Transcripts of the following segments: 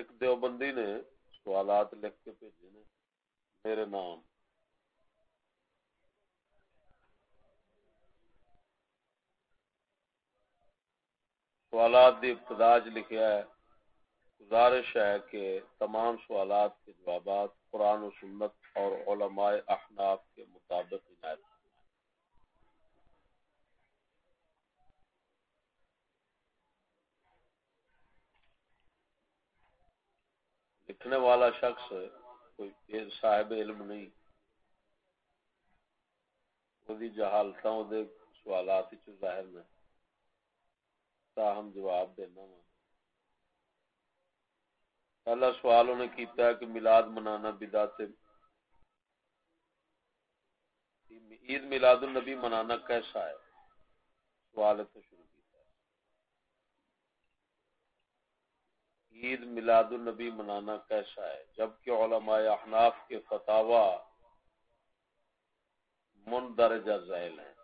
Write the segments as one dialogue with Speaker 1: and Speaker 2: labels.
Speaker 1: ایک دیوبندی نے سوالات لکھ کے بھیجے نے۔ میرے نام۔ سوالات دی ابتداج لکھیا ہے، گزارش ہے کہ تمام سوالات کے جوابات قرآن و سنت اور علماء احناف کے مطابق عنایت لکھنے والا شخص کوئی صاحب علم نہیں۔ وہ جہالتا سوالات ظاہر میں تاہم جواب دینا وا۔ پہلا سوال انہیں کیتا ہے کہ میلاد منانا بدعت عید میلاد النبی منانا کیسا ہے؟ سوال ہے تو شروع۔ عید میلاد النبی منانا کیسا ہے؟ جبکہ علماء احناف کے فتوا مندرجہ ذیل ہیں۔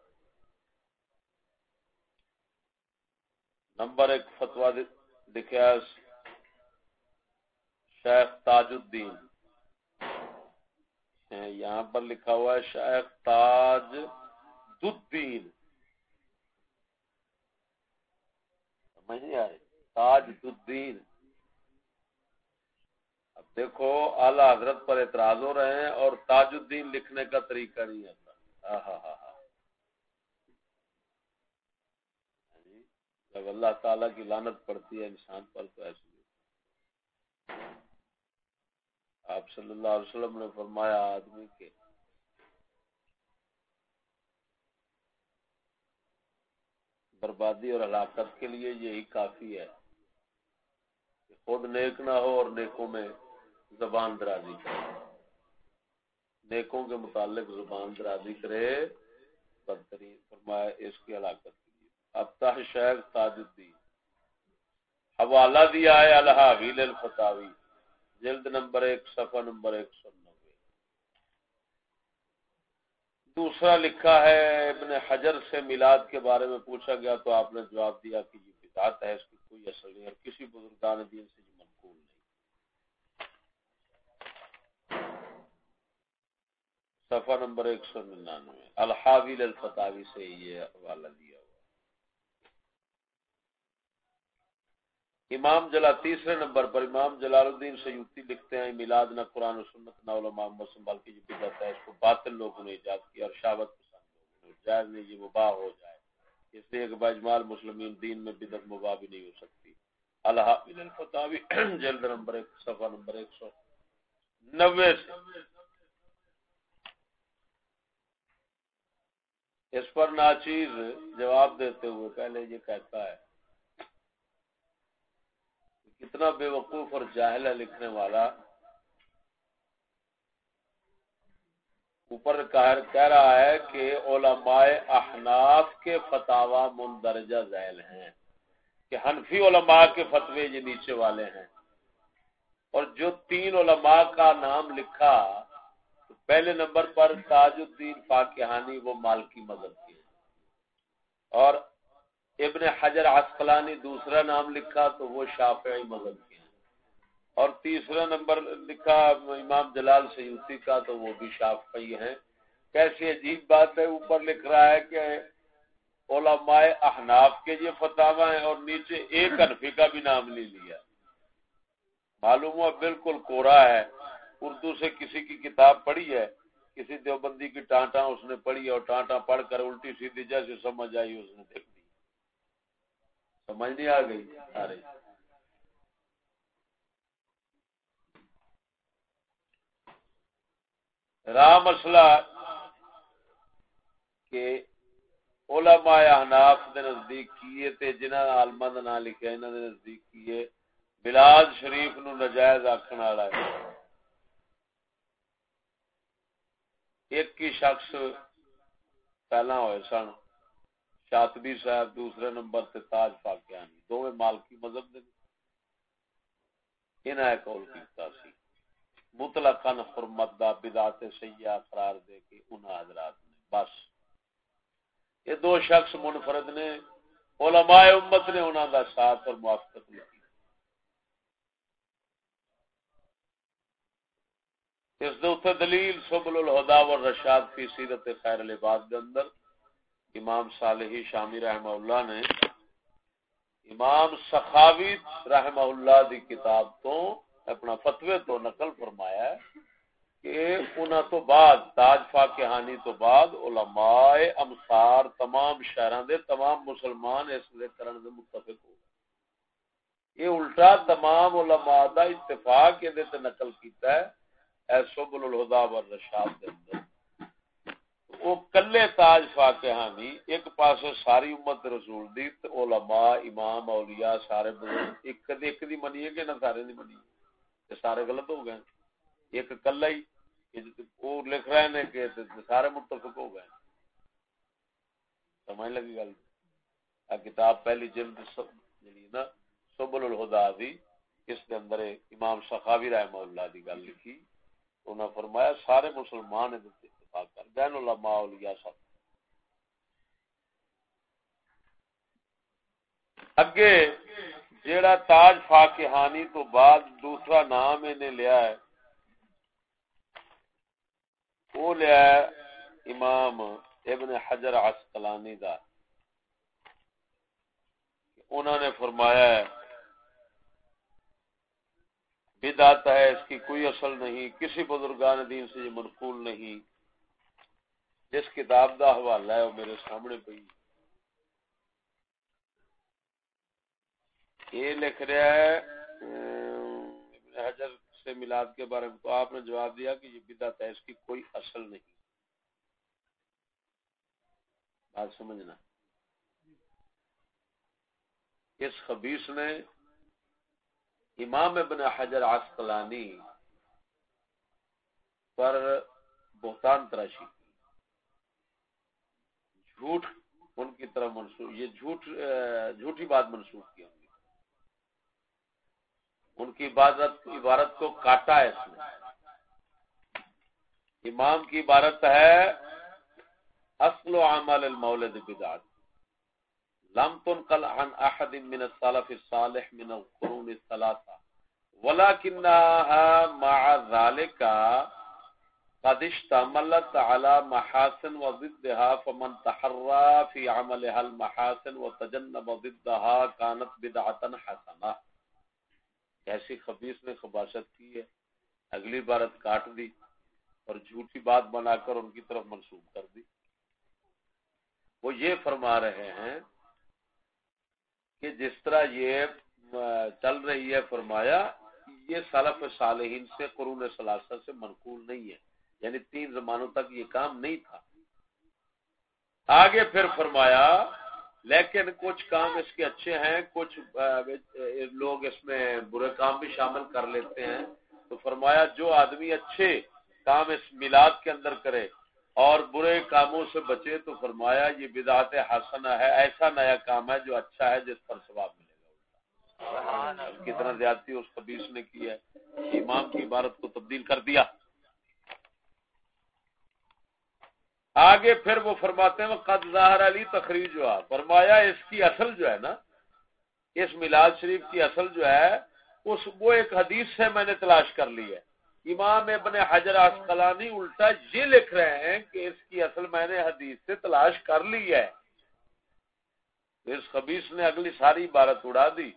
Speaker 1: نمبر ایک فتوا لکھا شیخ تاج الدین۔ یہاں پر لکھا ہوا ہے شیخ تاج الدین۔ سمجھ نہیں آئے تاج الدین۔ دیکھو، اعلی حضرت پر اعتراض ہو رہے ہیں اور تاج الدین لکھنے کا طریقہ نہیں آتا جب اللہ تعالی کی لانت پڑتی ہے، انسان پر تو ایسی آپ صلی اللہ علیہ وسلم نے فرمایا، آدمی کے بربادی اور ہلاکت کے لیے یہی کافی ہے کہ خود نیک نہ ہو اور نیکوں میں زبان درازی کرے۔ نیکوں کے متعلق زبان درازی کرے۔ بدترین فرمایا اس کی ہلاکت اب تہ شیخ تاج الدین حوالہ دیا ہے الحاویل الفتاوی جلد نمبر ایک، صفحہ نمبر ایک سو نوے۔ دوسرا لکھا ہے، ابن حجر سے میلاد کے بارے میں پوچھا گیا تو آپ نے جواب دیا کہ یہ بدعت ہے، اس کی کوئی اثر نہیں اور کسی بزرگان دین سے صفحہ نمبر ایک سو ننانوے۔ الحاویل الفتاوی سے یہ حوالہ دیا ہوا۔ امام جلا تیسرے نمبر پر امام جلال الدین سیوتی لکھتے ہیں، میلاد نہ قرآن و سنت نہ علماء مسلم، بلکہ یہ بدعت ہے اس کو باطل لوگوں نے ایجاد کیا اور شاوت پسند لوگوں نے جائز نہیں یہ مباح ہو جائے۔ اس لیے کہ باجمال مسلمین دین میں بدعت مباح بھی نہیں ہو سکتی۔ الحاویل الفتاوی، جلد نمبر ایک، صفحہ نمبر ایک سو نوے سے۔ اس پر ناچیز جواب دیتے ہوئے پہلے یہ کہتا ہے کتنا بے وقوف اور جاہل ہے لکھنے والا۔ اوپر کہہ رہا ہے کہ علماء احناف کے فتوا مندرجہ ذیل ہیں، کہ حنفی علماء کے فتوے یہ نیچے والے ہیں۔ اور جو تین علماء کا نام لکھا پہلے نمبر پر تاج الدین پاکہانی وہ مالکی مذہب کی اور ابن حجر عسقلانی دوسرا نام لکھا تو وہ شافعی مذہب کے ہیں۔ اور تیسرا نمبر لکھا امام جلال سیوتی کا تو وہ بھی شافعی ہیں۔ کیسی عجیب بات ہے، اوپر لکھ رہا ہے کہ علماء احناف کے یہ فتح ہیں اور نیچے ایک انفی کا بھی نام نہیں لیا۔ معلوم ہوا بالکل کورا ہے۔ اردو سے کسی کی کتاب پڑھی ہے، کسی دیوبندی کی ٹانٹا اس نے پڑھی اور ٹانٹا پڑھ کر الٹی سیدھی جیسے سمجھ آئی، اس نے دیکھ دی۔ سمجھ نہیں آ گئی؟ سارے۔ راہ مسئلہ کہ علماء احناف دے نزدیک کیے تے جنہاں عالماں دا نام لکھیا، انہاں دے نزدیک کیے بلاد شریف نو نجائز آکھن والا ہے۔ ایک ہی شخص پہلا ہوئے سن۔ شاطبی صاحب دوسرے نمبر سے تاج پاکیانی دو مالکی مذہب دے۔ انہاں قول کیتا سی۔ مطلقاً حرمت دا بدعت سیاح قرار دے کے انہاں حضرات نے۔ بس۔ یہ دو شخص منفرد نے۔ علماء امت نے انہاں دا ساتھ اور موافقت لکی اس دے اتنے دلیل سبل الہدا و رشاد فی سیرت خیر العباد دے اندر امام صالحی شامی رحمہ اللہ نے امام سخاوی رحمہ اللہ دی کتاب تو اپنا فتوے تو نقل فرمایا ہے کہ انہاں تو بعد، تاج فاکہانی تو بعد علماء امسار تمام شہران دے، تمام مسلمان اس لیے کرن دے متفق ہو۔ یہ الٹا تمام علماء دا اتفاق یہ دیتے نقل کیتا ہے۔ اے سبل الہدا والرشاد دے اندر۔ وہ کلے تاج فاتحانی ایک پاس ساری امت رسول دی علماء، امام، اولیاء، سارے بزرگ، ایک دی ایک دی منیے کہ نہ سارے دی منیے تے سارے غلط ہو گئے۔ ایک کلا ہی وہ لکھ رہے ہیں کہ سارے متفق ہو گئے۔ سمجھ لگی گل؟ کتاب پہلی جلد سب جڑی نا، سبل الہدا دی، اس کے اندر امام سخاوی رحمہ اللہ دی گل لکھی۔ انہوں نے فرمایا سارے مسلمان اتفاق کر بین علماء اولیاء سب۔ اگے جیڑا تاج فاکہانی تو بعد دوسرا نام انہیں لیا ہے، وہ لیا ہے امام ابن حجر عسقلانی دا۔ انہوں نے فرمایا ہے بدعت ہے، اس کی کوئی اصل نہیں، کسی بزرگان دین سے یہ منقول نہیں۔ جس کتاب دا حوالہ ہے وہ میرے سامنے پہ یہ لکھ رہا ہے ابن حجر سے میلاد کے بارے میں۔ تو آپ نے جواب دیا کہ یہ بدعت ہے، اس کی کوئی اصل نہیں۔ بات سمجھنا۔ اس خبیص نے امام ابن حجر عسقلانی پر بہتان تراشی جھوٹ ان کی طرف منسوخ، یہ جھوٹ، جھوٹی بات منسوخ کی۔ ہوں گی ان کی عبادت عبارت کو کاٹا ہے اس نے۔ امام کی عبارت ہے اصل و عمل المولد بدعت۔ لم تنقل عن احد من السلف الصالح من القرون الثلاثه ولكنها مع ذلك قد اشتملت على محاسن وضدها، فمن تحرى في عملها المحاسن وتجنب ضدها كانت بدعه حسنه ایسی خبیث نے خباست کی ہے، اگلی بارت کاٹ دی اور جھوٹی بات بنا کر ان کی طرف منسوخ کر دی۔ وہ یہ فرما رہے ہیں کہ جس طرح یہ چل رہی ہے فرمایا، یہ سلف صالحین سے، قرون ثلاثہ سے منقول نہیں ہے۔ یعنی تین زمانوں تک یہ کام نہیں تھا۔ آگے پھر فرمایا، لیکن کچھ کام اس کے اچھے ہیں، کچھ لوگ اس میں برے کام بھی شامل کر لیتے ہیں۔ تو فرمایا، جو آدمی اچھے کام اس میلاد کے اندر کرے اور برے کاموں سے بچے تو فرمایا یہ بدعت حسنہ ہے ایسا نیا کام ہے جو اچھا ہے جس پر ثواب ملے گا۔ کتنا زیادتی اس خبیص نے کی ہے۔ امام کی عبارت کو تبدیل کر دیا۔ آگے پھر وہ فرماتے ہیں قد ظاہر علی تخریج ہوا فرمایا اس کی اصل جو ہے نا اس میلاد شریف کی اصل جو ہے اس وہ ایک حدیث سے میں نے تلاش کر لی ہے۔ امام ابن حجر اسقلانی الٹا یہ لکھ رہے ہیں کہ اس کی اصل میں نے حدیث سے تلاش کر لی ہے۔ اس خبیص نے اگلی ساری عبارت اڑا دی۔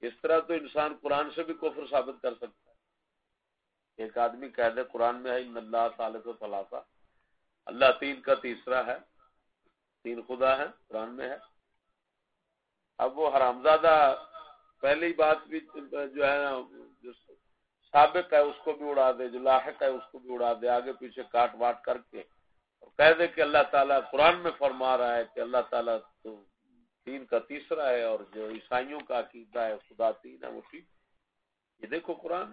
Speaker 1: اس طرح تو انسان قرآن سے بھی کفر ثابت کر سکتا ہے۔ ایک آدمی کہہ دے، قرآن میں ہے اللہ تعالی کو ثلاثہ اللہ تین کا تیسرا ہے۔ تین خدا ہے قرآن میں ہے۔ اب وہ حرامزادہ پہلی بات بھی جو ہے نا سابق ہے، اس کو بھی اڑا دے، جو لاحق ہے، اس کو بھی اڑا دے، آگے پیچھے کاٹ واٹ کر کے۔ اور کہہ دے کہ اللہ تعالیٰ قرآن میں فرما رہا ہے کہ اللہ تعالیٰ تو تین کا تیسرا ہے اور جو عیسائیوں کا عقیدہ ہے، خدا تین ہے، وہ ٹھیک۔ یہ دیکھو قرآن۔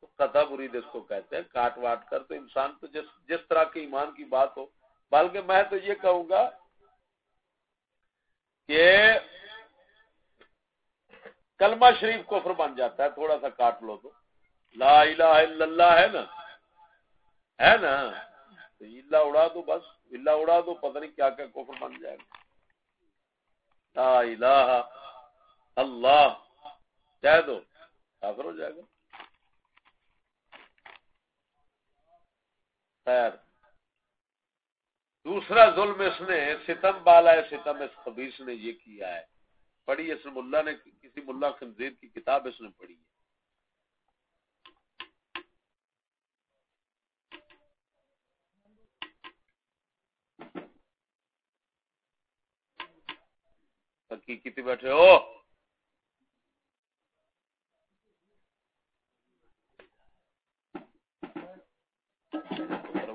Speaker 1: تو قطع برید اس کو کہتے ہیں، کاٹ واٹ کر تو انسان تو جس جس طرح کے ایمان کی بات ہو۔ بلکہ میں تو یہ کہوں گا کہ کلمہ شریف کفر بن جاتا ہے، تھوڑا سا کاٹ لو تو۔ لا الہ الا اللہ ہے نا؟ ہے نا؟ اللہ اڑا دو بس، اللہ اڑا دو، پتہ نہیں کیا کیا کفر بن جائے گا۔ لا الہ اللہ، کہہ دو، کافر ہو جائے گا۔ خیر۔ دوسرا ظلم اس نے، ستم بالا ہے ستم اس خبیص نے یہ کیا ہے۔ پڑھی اس نے ملا نے، کسی ملا خنزیر کی کتاب اس نے پڑھی ہے۔ حقیقی بیٹھے ہو۔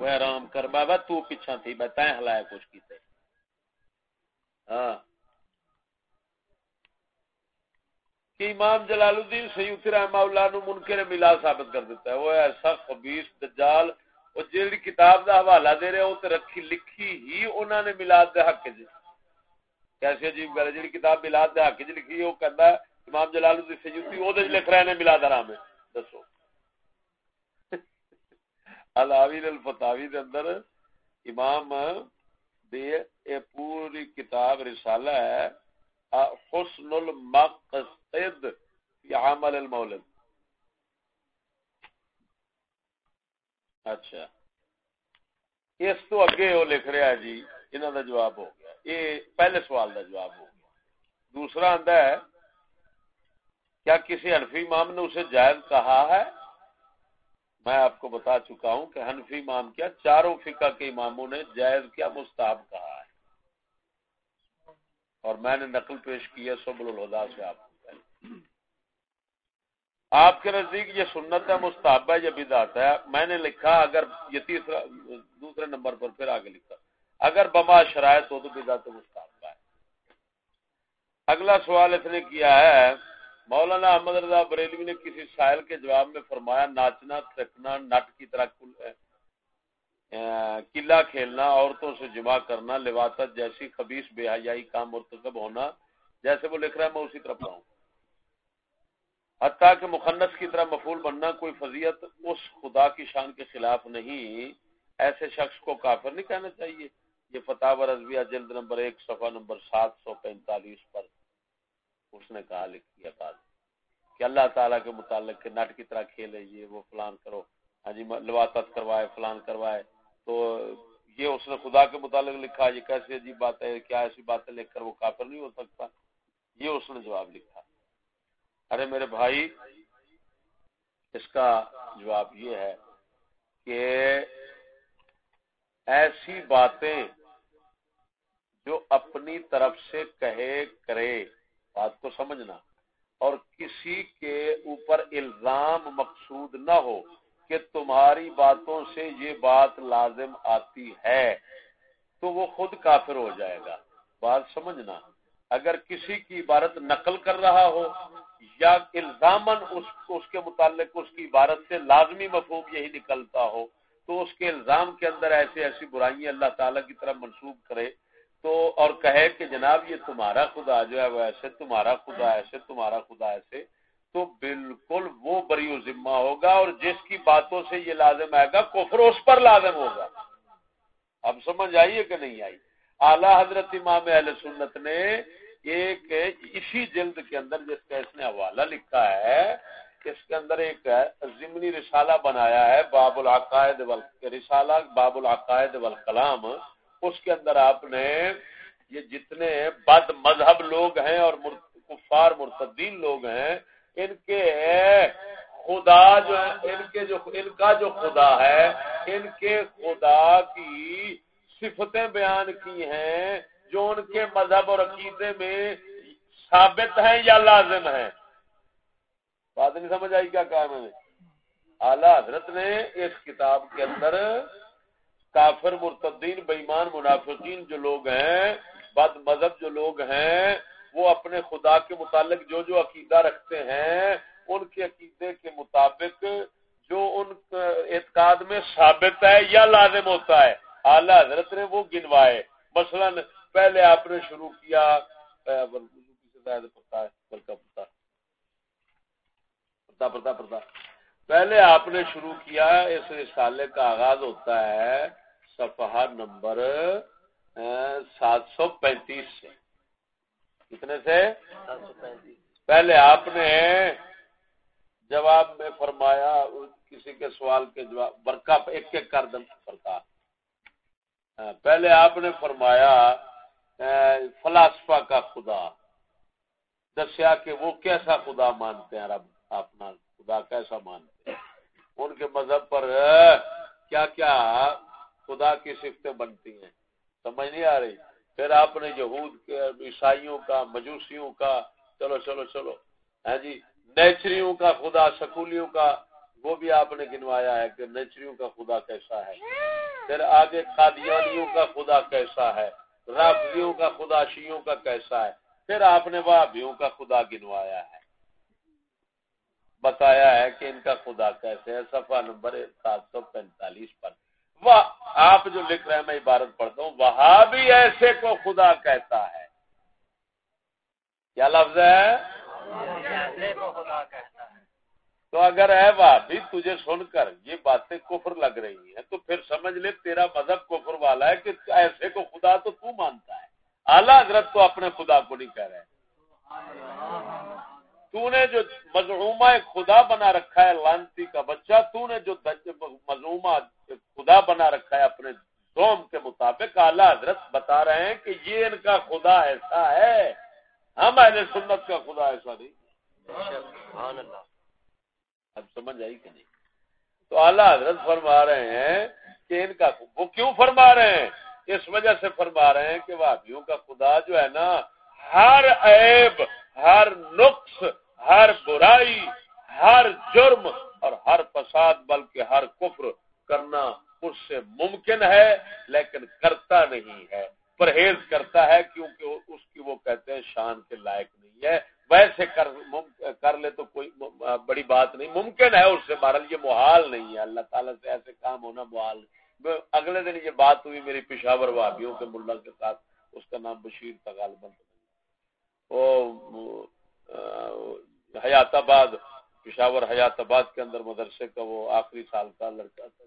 Speaker 1: آرام کر بابا، تو پیچھا تھی بتائیں ہلایا کچھ کیتے۔ ہاں۔ کہ امام جلال الدین سیوتی رحمہ اللہ نو منکر ملا ثابت کر دیتا ہے۔ وہ ایسا خبیص دجال، وہ جیڑی کتاب دا حوالہ دے رہے ہو تے رکھی لکھی ہی انہاں نے میلاد دے حق جی کیسے عجیب گل ہے، جیڑی کتاب میلاد دے حق جی لکھی ہے، وہ کہندا ہے، امام جلال الدین سیوتی او دے لکھ رہے نے میلاد حرام ہے۔ دسو۔ العویل الفتاوی دے اندر امام دے اے پوری کتاب رسالہ ہے حسن المقصد فی عمل المولد. اچھا. اس تو اگے وہ لکھ رہا ہے جی انہوں دا جواب ہو گیا۔ یہ پہلے سوال دا جواب ہو گیا۔ دوسرا آندا ہے، کیا کسی حنفی امام نے اسے جائز کہا ہے؟ میں آپ کو بتا چکا ہوں کہ حنفی امام کیا چاروں فقہ کے اماموں نے جائز کیا، مستحب کہا ہے۔ اور میں نے نقل پیش کی ہے سبل الہدا سے آپ کو۔ آپ کے نزدیک یہ سنت ہے، مستحب ہے، یہ بدعت ہے۔ میں نے لکھا، اگر یہ تیسرا، دوسرے نمبر پر پھر آگے لکھا۔ اگر بما شرائط ہو تو بدعت مستحب ہے۔ اگلا سوال اس نے کیا ہے۔ مولانا احمد رضا بریلوی نے کسی سائل کے جواب میں فرمایا، ناچنا تھکنا نٹ کی طرح قلعہ کھیلنا، عورتوں سے جمع کرنا لباست جیسی خبیص، بے حیائی کا مرتکب ہونا، جیسے وہ لکھ رہا ہے، میں اسی طرف رہا ہوں حتیٰ کہ مخنص کی طرح مفول بننا کوئی فضیت اس خدا کی شان کے خلاف نہیں، ایسے شخص کو کافر نہیں کہنا چاہیے۔ یہ فتح رضویہ جلد نمبر ایک، صفحہ نمبر سات سو پینتالیس پر اس نے کہا لکھی بات کہ اللہ تعالیٰ کے متعلق کہ نٹ کی طرح کھیلے، یہ وہ فلان کرو۔ ہاں جی لواطت کروائے، فلان کروائے۔ تو یہ اس نے خدا کے متعلق لکھا، یہ کیسی عجیب بات ہے، کیا ایسی باتیں لکھ کر وہ کافر نہیں ہو سکتا؟ یہ اس نے جواب لکھا۔ ارے میرے بھائی، اس کا جواب یہ ہے کہ ایسی باتیں جو اپنی طرف سے کہے کرے، بات کو سمجھنا، اور کسی کے اوپر الزام مقصود نہ ہو کہ تمہاری باتوں سے یہ بات لازم آتی ہے، تو وہ خود کافر ہو جائے گا۔ بات سمجھنا، اگر کسی کی عبارت نقل کر رہا ہو یا الزامن اس اس کے متعلق اس کی عبارت سے لازمی مفہوم یہی نکلتا ہو، تو اس کے الزام کے اندر ایسی ایسی برائیاں اللہ تعالیٰ کی طرف منسوخ کرے، تو اور کہے کہ جناب یہ تمہارا خدا جو ہے وہ ایسے، تمہارا خدا ایسے، تمہارا خدا ایسے، تو بالکل وہ بری و ذمہ ہوگا اور جس کی باتوں سے یہ لازم آئے گا، کفر اس پر لازم ہوگا۔ اب سمجھ آئیے کہ نہیں آئی؟ اعلی حضرت امام اہل سنت نے ایک اسی جلد کے اندر جس کا اس نے حوالہ لکھا ہے، اس کے اندر ایک ضمنی رسالہ بنایا ہے، باب العقائد رسالہ باب العقائد والکلام۔ اس کے اندر آپ نے یہ جتنے بد مذہب لوگ ہیں اور کفار مرتدین لوگ ہیں، ان کے خدا جو ہے ان کے جو، ان کا جو خدا ہے، ان کے خدا کی صفتیں بیان کی ہیں۔ جو ان کے مذہب اور عقیدے میں ثابت ہیں یا لازم ہیں؟ بات نہیں سمجھ آئی کیا کہا میں نے؟ اعلی حضرت نے اس کتاب کے اندر کافر، مرتدین بےمان منافقین جو لوگ ہیں، بد مذہب جو لوگ ہیں، وہ اپنے خدا کے متعلق جو جو عقیدہ رکھتے ہیں، ان کے عقیدے کے مطابق جو ان اعتقاد میں ثابت ہے یا لازم ہوتا ہے۔ اعلیٰ حضرت نے وہ گنوائے۔ مثلا پہلے آپ نے شروع کیا پہلے آپ نے شروع کیا اس رسالے کا آغاز ہوتا ہے صفحہ نمبر سات سو پینتیس سے۔ کتنے سے؟ پہلے آپ نے جواب میں فرمایا کسی کے سوال کے جواب برقع ایک ایک کر دم سرکار ہاں، پہلے آپ نے فرمایا فلاسفہ کا خدا۔ دسیا کہ وہ کیسا خدا مانتے ہیں رب اپنا خدا کیسا مانتے ہیں؟ ان کے مذہب پر کیا کیا خدا کی سفتیں بنتی ہیں؟ سمجھ نہیں آ رہی؟ پھر آپ نے یہود کے، عیسائیوں کا، مجوسیوں کا، چلو چلو چلو۔ ہاں جی نیچریوں کا خدا، سکولیوں کا، وہ بھی آپ نے گنوایا ہے کہ نیچریوں کا خدا کیسا ہے۔ پھر آگے قادیانیوں کا خدا کیسا ہے؟ رافضیوں کا، خدا شیوں کا کیسا ہے؟ پھر آپ نے وابیوں کا خدا گنوایا ہے۔ بتایا ہے کہ ان کا خدا کیسے ہے؟ صفحہ نمبر سات سو پینتالیس پر۔ وہ آپ جو لکھ رہے ہیں، میں عبارت پڑھتا ہوں۔ وہاں بھی ایسے کو خدا کہتا ہے۔ کیا لفظ ہے۔ تو اگر ہے بھی تجھے سن کر یہ باتیں کفر لگ رہی ہیں، تو پھر سمجھ لے تیرا مذہب کفر والا ہے کہ ایسے کو خدا تو تو مانتا ہے۔ اعلیٰ حضرت تو اپنے خدا کو نہیں کہہ رہے۔ تو نے جو مظلومہ خدا بنا رکھا ہے، لانتی کا بچہ، تو نے جو مظلومہ خدا بنا رکھا ہے اپنے دوم کے مطابق، اعلیٰ حضرت بتا رہے ہیں کہ یہ ان کا خدا ایسا ہے۔ ہم اہل سنت کا خدا ایسا نہیں۔ اب سمجھ آئی کہ نہیں؟ تو اعلیٰ حضرت فرما رہے ہیں کہ ان کا وہ کیوں فرما رہے ہیں؟ اس وجہ سے فرما رہے ہیں کہ وادیوں کا خدا جو ہے نا، ہر عیب، ہر نقص، ہر برائی، ہر جرم اور ہر فساد، بلکہ ہر کفر کرنا اس سے ممکن ہے، لیکن کرتا نہیں ہے۔ پرہیز کرتا ہے کیونکہ اس کی وہ کہتے ہیں شان کے لائق نہیں ہے۔ ویسے کر کر لے تو کوئی بڑی بات نہیں۔ ممکن ہے اس سے بہرحال یہ محال نہیں ہے۔ اللہ تعالیٰ سے ایسے کام ہونا محال۔ نہیں اگلے دن یہ بات ہوئی میری پشاور وابیوں کے ملا کے ساتھ۔ اس کا نام بشیر تھا، غالباً وہ حیات آباد، پشاور حیات آباد کے اندر مدرسے کا وہ آخری سال کا لڑکا تھا۔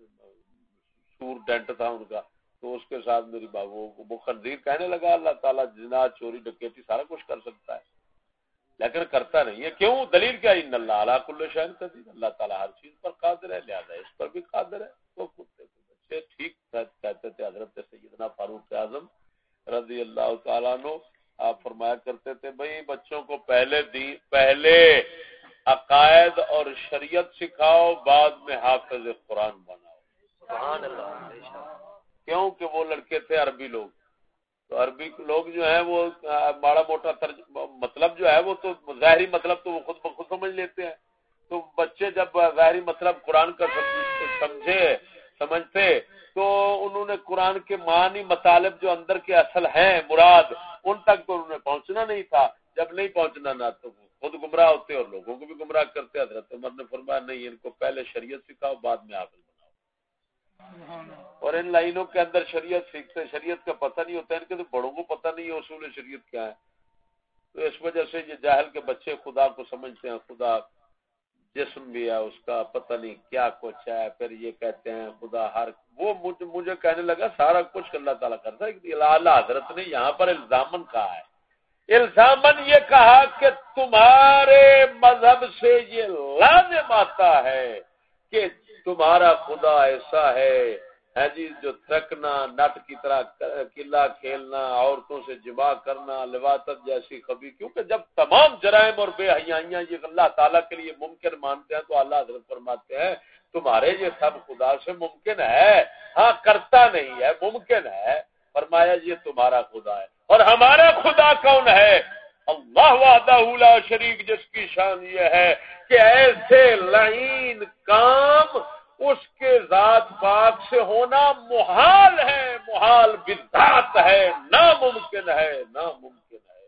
Speaker 1: سور ڈینٹ تھا ان کا۔ تو اس کے ساتھ میری بابو وہ خنزیر کہنے لگا، اللہ تعالیٰ جنا، چوری، ڈکیتی سارا کچھ کر سکتا ہے۔ لیکن کرتا نہیں۔ ہے کیوں؟ دلیل کیا؟ ان اللہ علیہ کل شہر قدیر۔ اللہ تعالیٰ ہر چیز پر قادر ہے، لہٰذا اس پر بھی قادر ہے۔ وہ کتے بچے، ٹھیک کہتے تھے حضرت سیدنا فاروق اعظم رضی اللہ تعالیٰ نو آپ فرمایا کرتے تھے، بھائی، بچوں کو پہلے دی پہلے عقائد اور شریعت سکھاؤ، بعد میں حافظ قرآن بناؤ۔ سبحان اللہ کیوں کہ وہ لڑکے تھے عربی لوگ۔ تو عربی لوگ جو ہیں وہ بڑا موٹا مطلب جو ہے وہ تو ظاہری مطلب تو وہ خود بخود سمجھ لیتے ہیں۔ تو بچے جب ظاہری مطلب قرآن کا سمجھے، سمجھتے، تو انہوں نے قرآن کے معنی مطالب جو اندر کے اصل ہیں، مراد، ان تک تو انہوں نے پہنچنا نہیں تھا۔ جب نہیں پہنچنا نہ تو خود گمراہ ہوتے اور لوگوں کو بھی گمراہ کرتے۔ حضرت عمر نے فرمایا، نہیں، ان کو پہلے شریعت سکھاؤ، بعد میں حافظ اور ان لائنوں کے اندر شریعت سیکھتے شریعت کا پتہ نہیں ہوتا، ان کے تو بڑوں کو پتہ نہیں ہے اصول شریعت کیا ہے۔ تو اس وجہ سے یہ جاہل کے بچے خدا کو سمجھتے ہیں، خدا جسم بھی ہے، اس کا پتہ نہیں کیا کچھ ہے۔ پھر یہ کہتے ہیں، خدا ہر، وہ مجھے کہنے لگا، سارا کچھ اللہ تعالیٰ کرتا ہے۔ اللہ حضرت نے یہاں پر الزامن کہا ہے۔ الزامن یہ کہا کہ تمہارے مذہب سے یہ لازم آتا ہے کہ تمہارا خدا ایسا ہے ہے جی جو تھکنا نٹ کی طرح قلعہ کھیلنا، عورتوں سے جمع کرنا، لباست جیسی خبی، کیونکہ جب تمام جرائم اور بے حیاں یہ اللہ تعالیٰ کے لیے ممکن مانتے ہیں تو اللہ حضرت فرماتے ہیں، تمہارے یہ سب خدا سے ممکن ہے۔ ہاں کرتا نہیں ہے، ممکن ہے۔ فرمایا، یہ تمہارا خدا ہے۔ اور ہمارا خدا کون ہے؟ اللہ وحدہ شریک جس کی شان یہ ہے کہ ایسے لائن کام اس کے ذات پاک سے ہونا محال ہے، محال بدات ہے، ناممکن ہے ناممکن ہے۔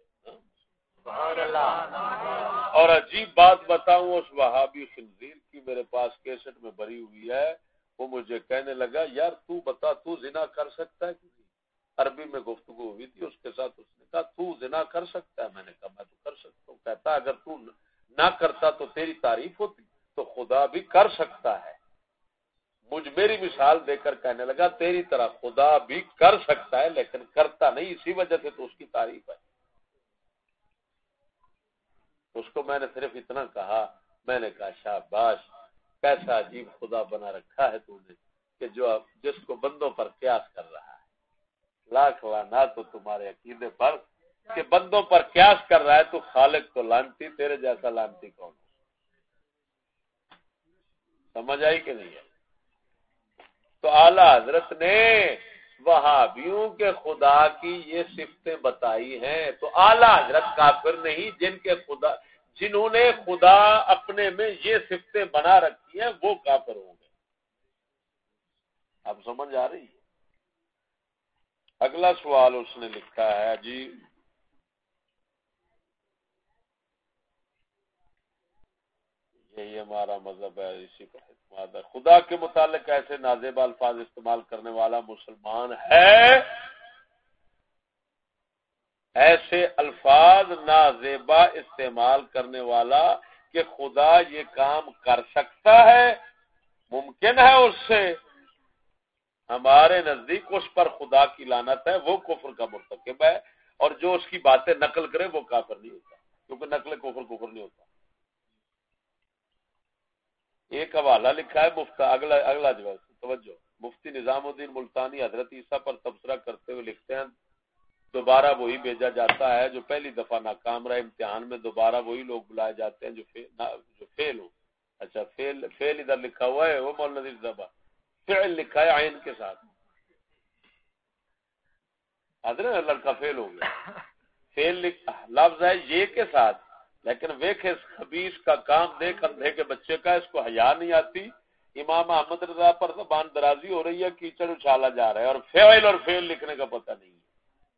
Speaker 1: اور عجیب بات بتاؤں، اس وہابی خنزیر کی میرے پاس کیسٹ میں بری ہوئی ہے، وہ مجھے کہنے لگا، یار تو بتا، تو زنا کر سکتا ہے۔ عربی میں گفتگو ہوئی تھی، اس کے ساتھ اس نے کہا، تو زنا کر سکتا ہے؟ میں نے کہا، میں تو کر سکتا ہوں۔ کہتا، اگر تو نہ کرتا تو تیری تعریف ہوتی، تو خدا بھی کر سکتا ہے۔ مجھ میری مثال دے کر کہنے لگا، تیری طرح خدا بھی کر سکتا ہے، لیکن کرتا نہیں، اسی وجہ سے تو اس کی تعریف ہے۔ اس کو میں نے صرف اتنا کہا، میں نے کہا، شاباش، کیسا عجیب خدا بنا رکھا ہے تو نے کہ جو جس کو بندوں پر قیاس کر رہا ہے۔ لاکھ لانا تو تمہارے عقیدے پر کہ بندوں پر قیاس کر رہا ہے، تو خالق تو لانتی، تیرے جیسا لانتی کون سمجھ آئی کہ نہیں ہے؟ تو اعلی حضرت نے وہابیوں کے خدا کی یہ صفتیں بتائی ہیں۔ تو اعلی حضرت کافر نہیں، جن کے خدا، جنہوں نے خدا اپنے میں یہ صفتیں بنا رکھی ہیں، وہ کافر ہوں گے۔ اب سمجھ آ رہی ہے اگلا سوال اس نے لکھا ہے جی۔ یہی ہمارا مذہب ہے، اسی پر اعتماد ہے۔ خدا کے متعلق ایسے نازیبا الفاظ استعمال کرنے والا مسلمان ہے۔ ایسے الفاظ نازیبا استعمال کرنے والا کہ خدا یہ کام کر سکتا ہے۔ ممکن ہے اس سے۔ ہمارے نزدیک اس پر خدا کی لانت ہے، وہ کفر کا مرتکب ہے، اور جو اس کی باتیں نقل کرے، وہ کافر نہیں ہوتا، کیونکہ نقل کفر کفر نہیں ہوتا۔ ایک حوالہ لکھا ہے، مفت اگلا اگلا جواب، توجہ۔ مفتی نظام الدین ملتانی حضرت عیسیٰ پر تبصرہ کرتے ہوئے لکھتے ہیں، دوبارہ وہی بھیجا جاتا ہے جو پہلی دفعہ ناکام رہا، امتحان میں دوبارہ وہی لوگ بلائے جاتے ہیں جو جو فیل ہو اچھا فیل فیل ادھر لکھا ہوا ہے، وہ مول نظیر دبا فیل لکھا ہے آئین کے ساتھ۔ حضرت لڑکا فیل ہو گیا۔ فیل لفظ ہے یہ کے ساتھ، لیکن ویک خبیص کا کام دیکھ اندھے کے بچے کا اس کو حیا نہیں آتی۔ امام احمد رضا پر زبان درازی ہو رہی ہے، کیچڑ اچھالا جا رہا ہے اور فیل اور فیل لکھنے کا پتہ نہیں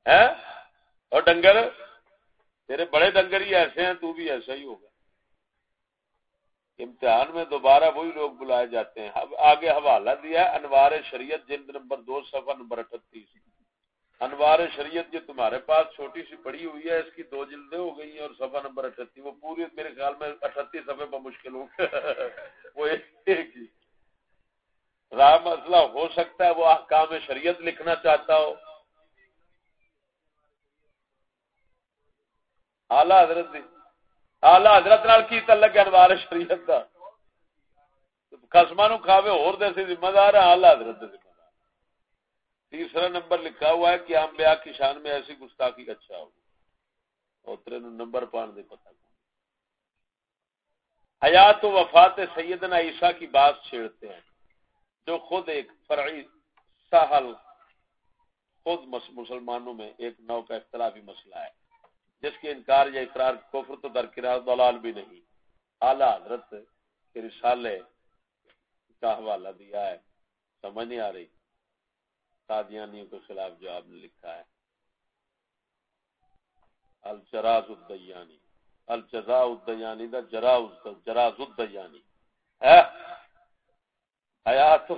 Speaker 1: ہے۔ اور ڈنگر، تیرے بڑے ڈنگر ہی ایسے ہیں، تو بھی ایسا ہی ہوگا۔ امتحان میں دوبارہ وہی لوگ بلائے جاتے ہیں۔ آگے حوالہ دیا ہے، انوار شریعت جلد نمبر دو، صفحہ نمبر اٹھتیس۔ انوار شریعت جو تمہارے پاس چھوٹی سی پڑی ہوئی ہے، اس کی دو جلدیں ہو گئی ہیں اور صفحہ نمبر اٹھتی وہ پوری میرے خیال میں اٹھتی صفحے پر مشکل ہو وہ ایک ہی۔ راہ مسئلہ ہو سکتا ہے، وہ احکام شریعت لکھنا چاہتا ہو۔ اعلی حضرت اعلی حضرت نال کی تعلق ہے انوار شریعت کا قسمہ نو کھاوے اور دے سی ذمہ دار ہے اعلی حضرت ذمہ تیسرا نمبر لکھا ہوا ہے کہ ہم بیا کی شان میں ایسی گستاخی اچھا ہوگا اترے نمبر پان دے پتہ حیات و وفات سیدنا عیسیٰ کی بات چھیڑتے ہیں۔ جو خود ایک فرعی سہل خود مسلمانوں میں ایک نو کا اختلافی مسئلہ ہے۔ جس کے انکار یا اقرار کفر تو درکرار دلال بھی نہیں۔ اعلی حضرت کے رسالے کا حوالہ دیا ہے۔ سمجھ نہیں آ رہی۔ قادیانیوں کے خلاف جو آپ نے لکھا ہے۔ الجراز الدیانی۔ الجزا الدیانی دا جراز جراز الدیانی۔ ہے؟ حیات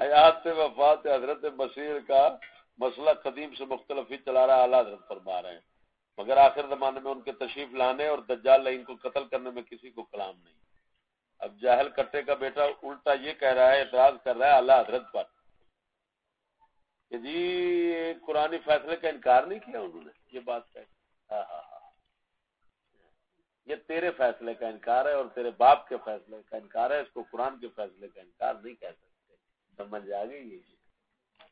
Speaker 1: حیات وفات حضرت بصیر کا مسئلہ قدیم سے مختلف ہی چلا رہا اعلیٰ حضرت فرما رہے ہیں۔ مگر آخر زمانے میں ان کے تشریف لانے اور دجال لائن کو قتل کرنے میں کسی کو کلام نہیں۔ اب جاہل کٹے کا بیٹا الٹا یہ کہہ رہا ہے، اعتراض کر رہا ہے اعلیٰ حضرت پر۔ کہ جی قرآن فیصلے کا انکار نہیں کیا انہوں نے؟ یہ بات ہاں،, ہاں ہاں ہاں یہ تیرے فیصلے کا انکار ہے اور تیرے باپ کے فیصلے کا انکار ہے، اس کو قرآن کے فیصلے کا انکار نہیں کہہ سکتے۔ سمجھ آ گئی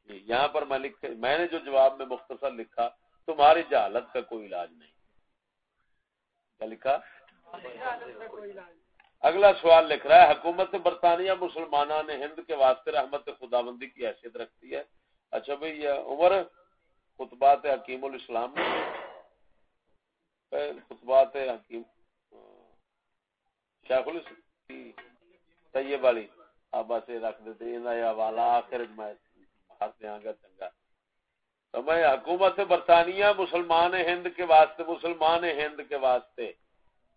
Speaker 1: یہاں پر میں لکھ میں نے جو جواب میں مختصر لکھا تمہاری جہالت کا کوئی علاج نہیں کیا لکھا؟ اگلا سوال لکھ رہا ہے، حکومت برطانیہ مسلمانہ نے ہند کے واسطے رحمت خدا بندی کی حیثیت رکھتی ہے۔ اچھا بھائی، یہ عمر خطبات حکیم الاسلام خطبات حکیم، شیخ طیب والی آبا سے رکھ دیتے آخر میں دیا گا، چنگا۔ تو میں حکومت برطانیہ مسلمان ہند کے واسطے، مسلمان ہند کے واسطے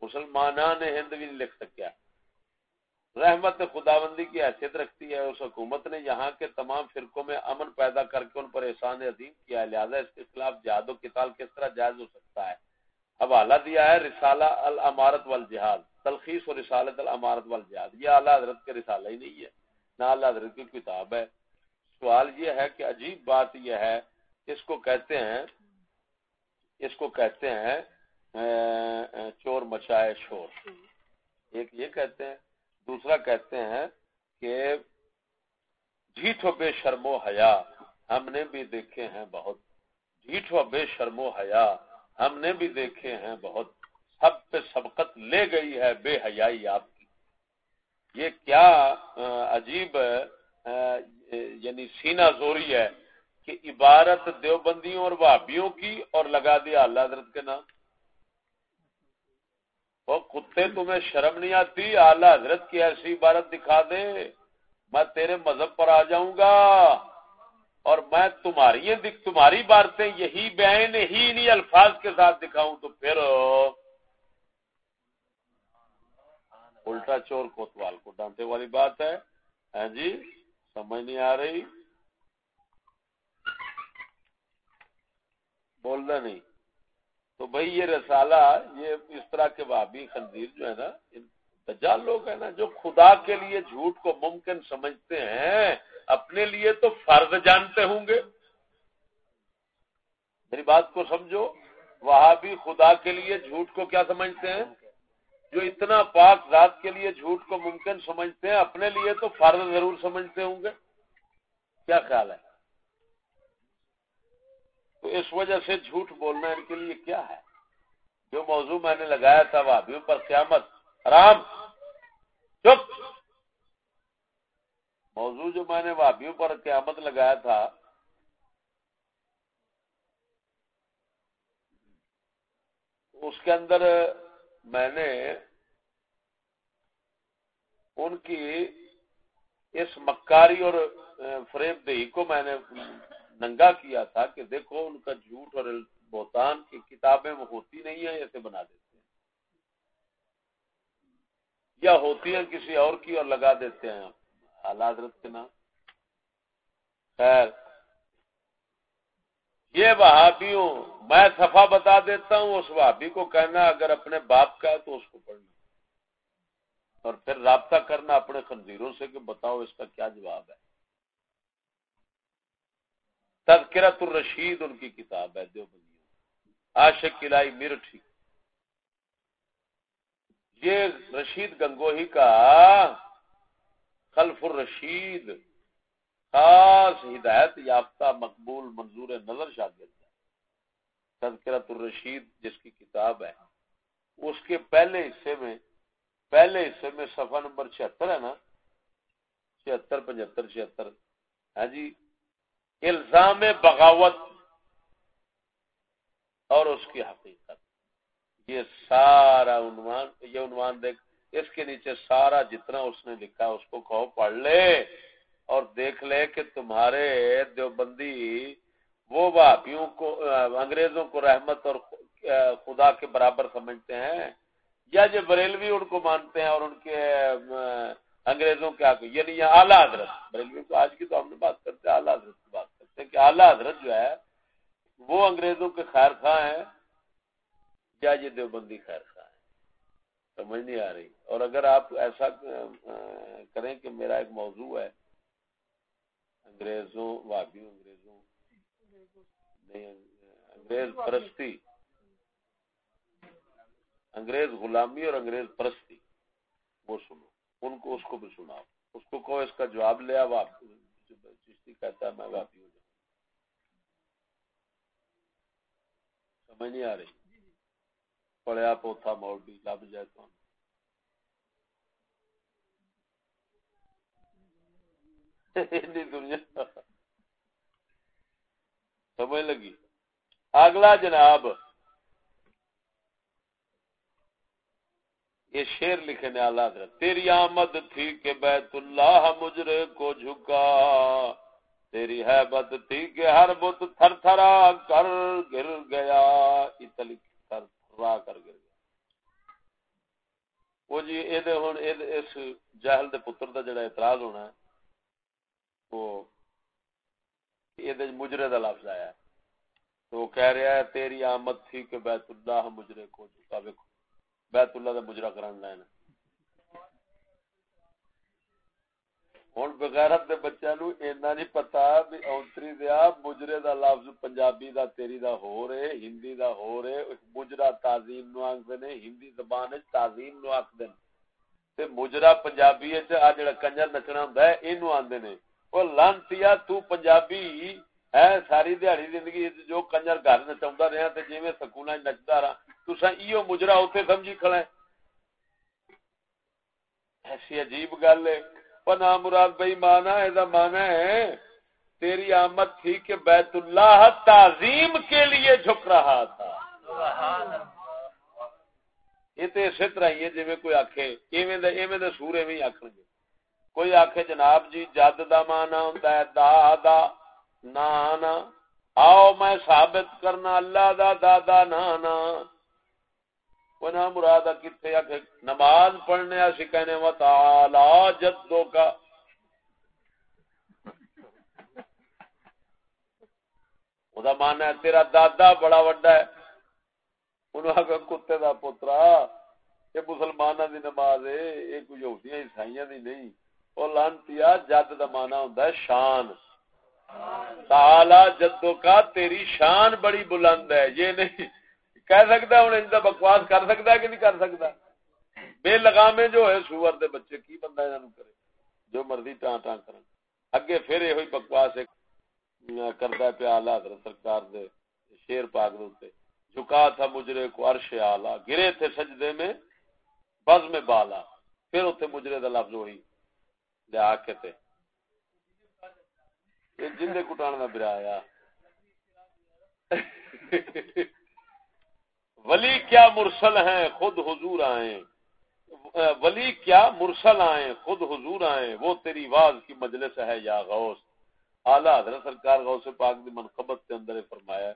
Speaker 1: مسلمان ہند بھی نہیں لکھ سکیا۔ رحمت خداوندی کی حیثیت رکھتی ہے، اس حکومت نے یہاں کے تمام فرقوں میں امن پیدا کر کے ان پر احسان عظیم کیا۔ ہے لہٰذا اس کے خلاف جہاد و کتال کس طرح جائز ہو سکتا ہے؟ حوالہ دیا ہے رسالہ الامارت والجہاد، تلخیص و رسالت الامارت والجہاد۔ یہ اعلیٰ حضرت کے رسالہ ہی نہیں ہے، نہ اعلیٰ حضرت کی کتاب ہے۔ سوال یہ ہے کہ عجیب بات یہ ہے اس کو کہتے ہیں، اس کو کہتے ہیں چور مچائے شور۔ ایک یہ کہتے ہیں، دوسرا کہتے ہیں کہ جھیٹ و بے شرم و حیا، ہم نے بھی دیکھے ہیں بہت۔ جھیٹ و بے شرم و حیا، ہم نے بھی دیکھے ہیں بہت۔ سب پہ سبقت لے گئی ہے بے حیائی آپ کی۔ یہ کیا عجیب یعنی سینا زوری ہے۔ کہ عبارت دیوبندیوں اور بھابیوں کی اور لگا دیا اللہ حضرت کے نام۔ وہ کتے تمہیں شرم نہیں آتی؟ اعلی حضرت کی ایسی عبارت دکھا دے، میں تیرے مذہب پر آ جاؤں گا اور میں تمہاری تمہاری باتیں یہی بین ہی نہیں الفاظ کے ساتھ دکھاؤں تو پھر الٹا چور کوتوال کو ڈانٹے والی بات ہے۔ ہاں جی سمجھ نہیں آ رہی؟ بولنا نہیں۔ تو بھائی یہ رسالہ، یہ اس طرح کے بابی خنزیر جو ہے نا دجال لوگ ہیں نا، جو خدا کے لیے جھوٹ کو ممکن سمجھتے ہیں، اپنے لیے تو فرض جانتے ہوں گے۔ میری بات کو سمجھو وہاں بھی خدا کے لیے جھوٹ کو کیا سمجھتے ہیں؟ جو اتنا پاک ذات کے لیے جھوٹ کو ممکن سمجھتے ہیں، اپنے لیے تو فرض ضرور سمجھتے ہوں گے۔ کیا خیال ہے؟ تو اس وجہ سے جھوٹ بولنا ان کے لیے کیا ہے؟ جو موضوع میں نے لگایا تھا وادیوں پر قیامت۔ آرام چپ۔ موضوع جو میں نے وادیوں پر قیامت لگایا تھا۔ اس کے اندر میں نے ان کی اس مکاری اور فریب دہی کو میں نے ننگا کیا تھا کہ دیکھو ان کا جھوٹ اور بہتان کی کتابیں وہ ہوتی نہیں ہیں، ایسے بنا دیتے ہیں۔ یا ہوتی ہیں کسی اور کی اور لگا دیتے ہیں۔ حضرت کے نام۔ خیر۔ یہ وہابیوں، میں صفا بتا دیتا ہوں، اس وہابی کو کہنا اگر اپنے باپ کا ہے تو اس کو پڑھنا۔ اور پھر رابطہ کرنا اپنے خنزیروں سے کہ بتاؤ اس کا کیا جواب ہے۔ تذکرت الرشید، ان کی کتاب ہے دیوبندی عاشق قلعہ میرٹھی یہ رشید گنگوہی کا خلف الرشید، خاص ہدایت یافتہ، مقبول، منظور نظر شاگرد ہے۔ تذکرت الرشید جس کی کتاب ہے۔ اس کے پہلے حصے میں، پہلے حصے میں صفحہ نمبر چھہتر ہے نا؟ چھہتر، پچہتر، چھہتر۔ ہاں جی الزام بغاوت اور اس کی حقیقت۔ یہ سارا عنوان، یہ عنوان دیکھ، اس کے نیچے سارا جتنا اس نے لکھا، اس کو کہو، پڑھ لے اور دیکھ لے کہ تمہارے دیوبندی وہ بھاپیوں کو، انگریزوں کو رحمت اور خدا کے برابر سمجھتے ہیں یا جو بریلوی ان کو مانتے ہیں اور ان کے انگریزوں کے آگے یعنی اعلیٰ حضرت۔ بریلوی کو آج کی تو ہم نے بات کرتے ہیں، اعلیٰ حضرت کی بات کرتے ہیں کہ اعلیٰ حضرت جو ہے، وہ انگریزوں کے خیر خواہ ہیں یا یہ دیوبندی خیر خواہ ہیں۔ سمجھ نہیں آ رہی۔ اور اگر آپ ایسا کریں کہ میرا ایک موضوع ہے، انگریزوں وابیوں انگریزوں، نہیں، انگریز پرستی، انگریز غلامی اور انگریز پرستی، وہ سنو۔ ان کو اس کو بھی سنا اس کو کہو اس کا جواب لیا چشتی کہتا ہے، میں واپی ہو جاؤں۔ سمجھ نہیں آ رہی؟ پڑیا پوتھا موڑ بھی لب جائے تو۔ دنیا۔ سمجھ لگی؟ اگلا جناب۔ یہ شیر لکھنے والا حضرت، تیری آمد تھی کہ بیت اللہ مجرے کو جھکا، تیری حیبت تھی کہ ہر بت تھر تھرا کر گر گیا، اتلی تھر تھرا کر گر گیا۔ وہ جی اس جہل دے پتر دا جڑا اعتراض ہونا ہے، وہ یہ مجرے دا لفظ آیا ہے۔ تو وہ کہہ رہا ہے، تیری آمد تھی کہ بیت اللہ مجرے کو جھکا ویکو بیت اللہ دا مجرا کرن لینا ہوں بغیرت دے بچے نو اینا نہیں پتا بھی اونتری دیا مجرے دا لفظ پنجابی دا، تیری دا ہو رہے، ہندی دا ہو رہے، مجرا تعظیم نو آخ نے، ہندی زبان تعظیم نو آخ دن تے مجرا پنجابی آ جڑا کنجر نچنا ہوں یہ آدھے نے۔ وہ لانتی تو پنجابی ہے، ساری دیہڑی زندگی جو کنجر گھر نچا رہا تے جی سکون نچتا رہا۔ تسا ایو مجرا اتنے سمجھی کھڑا ہے۔ ایسی عجیب گل ہے۔ پنا مراد بھائی، مانا یہ مانا ہے، تیری آمد تھی کہ بیت اللہ تعظیم کے لیے جھک رہا تھا۔ یہ تو اسی طرح ہی ہے جی کوئی آخ ایویں سور ایویں آخ گے۔ کوئی آخ جناب جی جد دا مانا ہوں دا دا نانا آؤ میں ثابت کرنا، اللہ دا دادا نانا نہ مراد کتنے نماز پڑھنے سی کہنے و تعالی جدوں کا وہ مانا ہے تیرا دادا بڑا وڈا ہے۔ انہوں آگا کتے دا پترا یہ مسلمان دی نماز ہے یہ کوئی یہودیاں عیسائیاں دی نہیں۔ اور لانتیا جد ہوندا ہے شان۔ تعالی جدو کا تیری شان بڑی بلند ہے۔ یہ نہیں کہہ سکتا ہے ہوں ان بکواس کر سکتا ہے کہ نہیں کر سکتا؟ بے لگامے جو ہے سور دے بچے، کی بندہ انہوں کرے؟ جو مرضی ٹان ٹان کرن۔ اگے پھر یہ بکواس کرتا ہے پیا حضرت سرکار دے شیر پاک دے جھکا تھا مجرے کو عرش آلہ، گرے تھے سجدے میں بز میں بالا۔ پھر اتنے مجرے دا لفظ وہی لیا کے تے۔ جن کٹان کا برایا ولی کیا مرسل ہیں؟ خود حضور آئیں۔ ولی کیا مرسل آئیں؟ خود حضور آئیں۔ وہ تیری واز کی مجلس ہے یا غوث۔ اعلی حضرت سرکار غوث پاک دی منقبت کے اندر فرمایا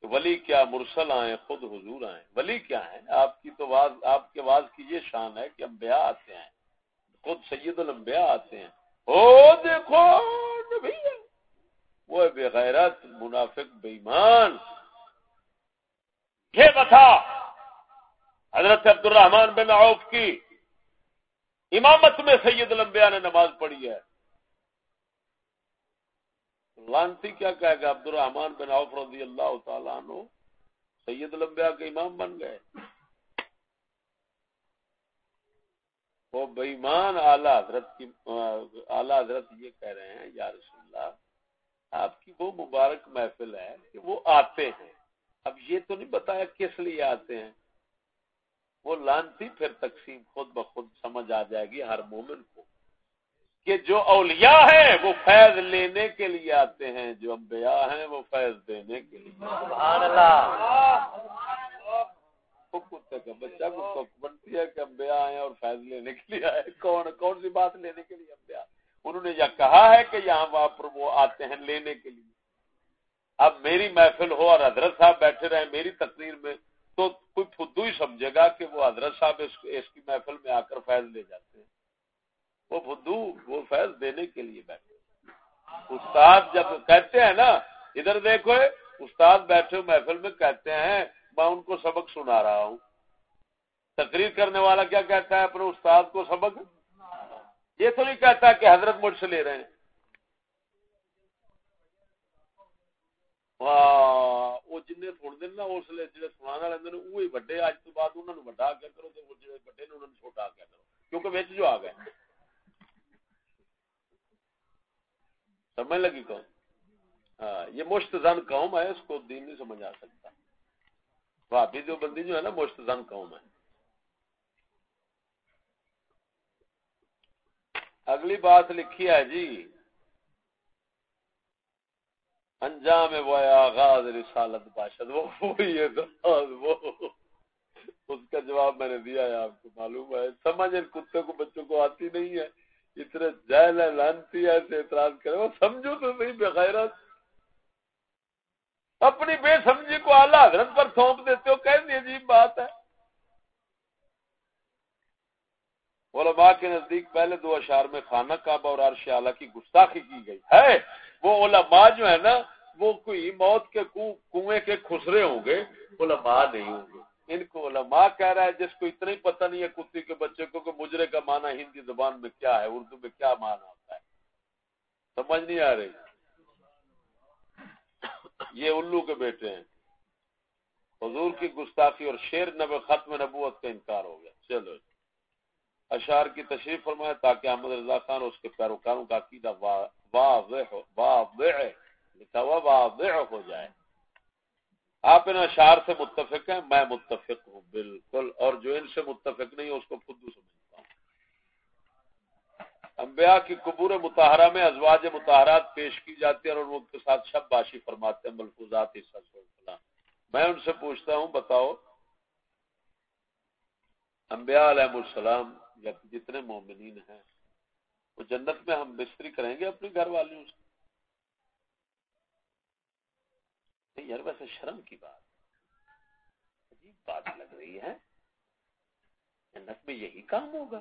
Speaker 1: کہ ولی کیا مرسل آئیں؟ خود حضور آئیں۔ ولی کیا ہیں؟ آپ کی تو واز آپ کے واز کی یہ شان ہے کہ انبیاء آتے ہیں۔ خود سید الانبیاء آتے ہیں۔ او دیکھو نبی، وہ بے غیرت منافق، بے ایمان۔ یہ بتا۔ حضرت عبد الرحمان بن عوف کی امامت میں سید الانبیاء نے نماز پڑھی ہے۔ لانتی کیا کہے گا؟ عبد الرحمان بن عوف رضی اللہ تعالیٰ عنہ سید الانبیاء کے امام بن گئے۔ وہ بےمان اعلی حضرت کی اعلی حضرت یہ کہہ رہے ہیں، یا رسول اللہ، آپ کی وہ مبارک محفل ہے کہ وہ آتے ہیں۔ اب یہ تو نہیں بتایا کس لیے آتے ہیں۔ وہ لانتی پھر تقسیم خود بخود سمجھ آ جائے گی ہر مومن کو کہ جو اولیاء ہیں وہ فیض لینے کے لیے آتے ہیں جو انبیاء ہیں وہ فیض دینے کے لیے۔ سبحان اللہ۔ کتے کا بچہ کو بنتی ہے کہ انبیاء آئے اور فیض لینے کے لیے آئے۔ کون کون سی بات لینے کے لیے انبیاء؟ انہوں نے یہ کہا ہے کہ یہاں وہاں پر وہ آتے ہیں لینے کے لیے۔ اب میری محفل ہو اور حضرت صاحب بیٹھے رہے میری تقریر میں، تو کوئی فدو ہی سمجھے گا کہ وہ حضرت صاحب اس کی محفل میں آ کر فیض لے جاتے ہیں۔ وہ بدھو وہ فیض دینے کے لیے بیٹھے استاد جب کہتے ہیں نا، ادھر دیکھو، استاد بیٹھے محفل میں کہتے ہیں، میں ان کو سبق سنا رہا ہوں۔ تقریر کرنے والا کیا کہتا ہے؟ اپنے استاد کو سبق؟ یہ تو نہیں کہتا کہ حضرت مجھ سے لے رہے ہیں۔ وہ جن تھوڑے نا، اس لیے جی سنا والے وہی وڈے اج تو بعد انہوں نے وڈا آ کرو جی وڈے نے انہوں نے چھوٹا آ کرو۔ کیونکہ بچ جو آ گئے۔ سمجھ لگی کون ہاں یہ مشت زن قوم ہے، اس کو دین نہیں سمجھ آ سکتا۔ بھابی جو بندی جو ہے نا، مشت زن قوم ہے۔ اگلی بات لکھی ہے جی انجام وہ آغاز رسالت باشد، وہ وہی وہ۔ اس کا جواب میں نے دیا ہے، آپ کو معلوم ہے۔ سمجھ ان کتے کو، بچوں کو آتی نہیں ہے۔ اتنے جہل ہے، لانتی ہے، ایسے اعتراض کرے۔ وہ سمجھو تو نہیں بغیرت اپنی بے سمجھی کو اعلی حضرت پر تھوپ دیتے ہو کیسی عجیب بات ہے۔ علماء کے نزدیک پہلے دو اشار میں خانہ کعبہ اور عرش اعلیٰ کی گستاخی کی گئی۔ ہے وہ علماء جو ہے نا، وہ کوئی موت کے کنویں کے خسرے ہوں گے، علماء نہیں ہوں گے۔ ان کو علماء کہہ رہا ہے، جس کو اتنا ہی پتہ نہیں ہے کتی کے بچے کو، کہ مجرے کا معنی ہندی زبان میں کیا ہے، اردو میں کیا معنی ہوتا ہے۔ سمجھ نہیں آ رہی۔ یہ الو کے بیٹے ہیں۔ حضور کی گستاخی اور شیر نب ختم نبوت کا انکار ہو گیا۔ چلو۔ اشار کی تشریف فرمائے تاکہ احمد رضا خان اور اس کے پیروکاروں کا عقیدہ واضح واضح ہو جائے۔ آپ ان اشعار سے متفق ہیں، میں متفق ہوں، بالکل۔ اور جو ان سے متفق نہیں اس کو خود سمجھتا ہوں۔ انبیاء کی قبور متحرہ میں ازواج متحرات پیش کی جاتی ہیں اور ان کے ساتھ شب باشی فرماتے ہیں، ملفوظات میں ان سے پوچھتا ہوں، بتاؤ، انبیاء علیہ السلام یا جتنے مومنین ہیں، وہ جنت میں ہم بستری کریں گے اپنی گھر والیوں سے۔ نہیں یار، ویسے شرم کی بات۔ عجیب بات لگ رہی ہے۔ جنت میں یہی کام ہوگا۔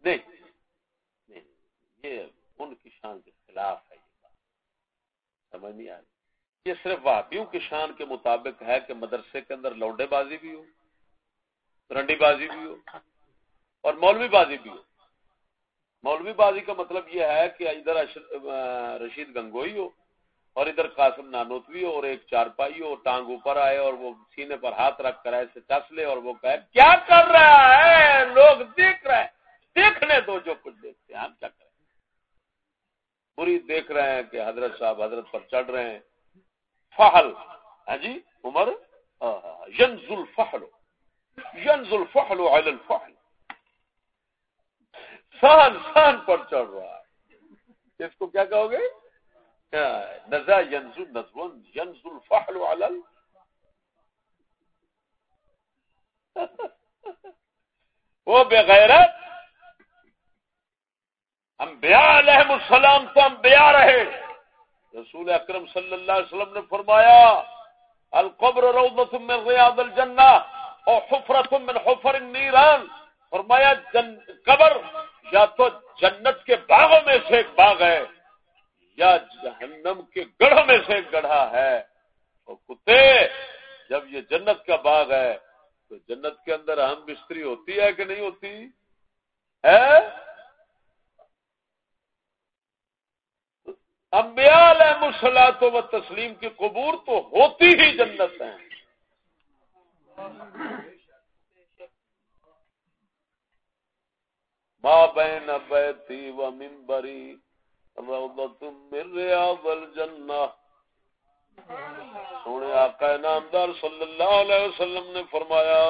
Speaker 1: نہیں۔ یہ ان کی شان کے خلاف ہے یہ بات۔ سمجھ نہیں آ رہی۔ یہ صرف واپیوں کی شان کے مطابق ہے کہ مدرسے کے اندر لوڈے بازی بھی ہو۔ رنڈی بازی بھی ہو اور مولوی بازی بھی ہو۔ مولوی بازی کا مطلب یہ ہے کہ ادھر رشید گنگوئی ہو اور ادھر قاسم نانوتوی ہو اور ایک چارپائی ہو، ٹانگ اوپر آئے اور وہ سینے پر ہاتھ رکھ کر ایسے چس لے اور وہ کہے، کیا کر رہا ہے؟ لوگ دیکھ رہے دیکھنے دو جو کچھ دیکھتے ہیں، ہم کیا کریں؟ پوری دیکھ رہے ہیں کہ حضرت صاحب حضرت پر چڑھ رہے ہیں۔ فہل ہاں جی عمر ینز الفہل ینز الفہل علی الفہل سہن سہن پر چڑھ رہا ہے. اس کو کیا کہو گے؟ نزا ینزل نزول ینزل الفحل علل وہ بغیرت انبیاء علیہ السلام تو انبیاء رہے. رسول اکرم صلی اللہ علیہ وسلم نے فرمایا، القبر روضت من ریاض الجنہ اور حفرت من حفر النیران، فرمایا، جن، قبر یا تو جنت کے باغوں میں سے ایک باغ ہے، یا جہنم کے گڑھوں میں سے ایک گڑھا ہے۔ اور کتے، جب یہ جنت کا باغ ہے، تو جنت کے اندر اہم بستری ہوتی ہے کہ نہیں ہوتی؟ ہے؟ انبیاء علیہ مسلاط و تسلیم کی قبور تو ہوتی ہی جنت ہے ماں بہن بیتی و ممبری سونے آقا نامدار صلی اللہ علیہ وسلم نے فرمایا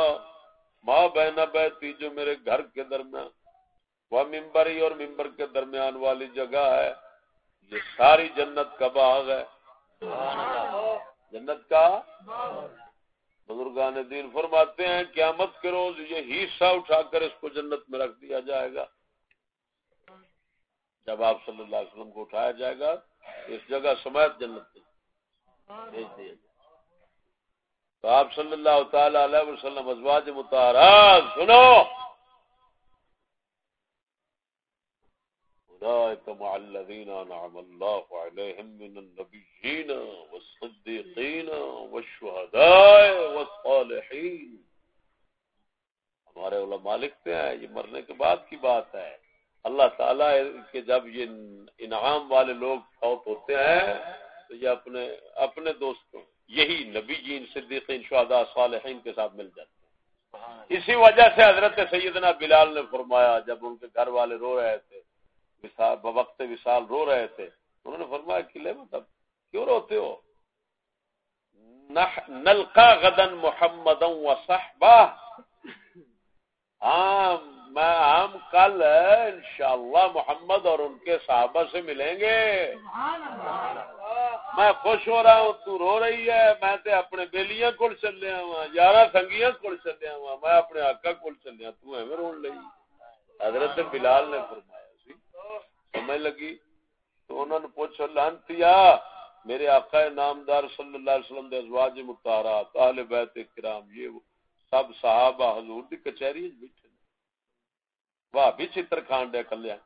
Speaker 1: ماں بہن بیتی جو میرے گھر کے درمیان وہ ممبری اور ممبر کے درمیان والی جگہ ہے، یہ ساری جنت کا باغ ہے۔ جنت کا؟ بزرگان دین فرماتے ہیں، قیامت کے روز یہ حصہ اٹھا کر اس کو جنت میں رکھ دیا جائے گا۔ جب آپ صلی اللہ علیہ وسلم کو اٹھایا جائے گا، اس جگہ سمیت جنت بھیج دیا تو آپ صلی اللہ تعالی علیہ وسلم، ازواج متحرات سنو۔ مع الذين انعم الله عليهم من النبيين والصديقين والشهداء والصالحين۔ ہمارے علماء لکھتے ہیں یہ مرنے کے بعد کی بات ہے۔ اللہ تعالیٰ کے جب یہ انعام والے لوگ فوت ہوتے ہیں تو یہ اپنے اپنے دوستوں یہی نبی جین صدیقین شہداء صالحین کے ساتھ مل جاتے ہیں۔ اسی وجہ سے حضرت سیدنا بلال نے فرمایا جب ان کے گھر والے رو رہے تھے بوقت وصال رو رہے تھے۔ انہوں نے فرمایا قلعے مطلب کیوں روتے ہو؟ نلقا غدن محمد و صحبہ ہاں میں ہم کل انشاءاللہ محمد اور ان کے صحابہ سے ملیں گے۔ میں خوش ہو رہا ہوں، تو رو رہی ہے۔ میں تے اپنے بیلیاں کول چلیا ہوا یارہ سنگیاں کول چلیا ہوا میں اپنے آقا کول چلیا تو ایویں رون لئی۔ حضرت بلال نے فرمایا۔ سمجھ لگی؟ تو انہوں نے پوچھا، لانتیا، میرے آقا نامدار صلی اللہ علیہ وسلم دے ازواج مطہرات اہل بیت کرام، یہ سب صحابہ حضور دی کچہری وچ واہ، بھی چتر کھان دیا کلیا۔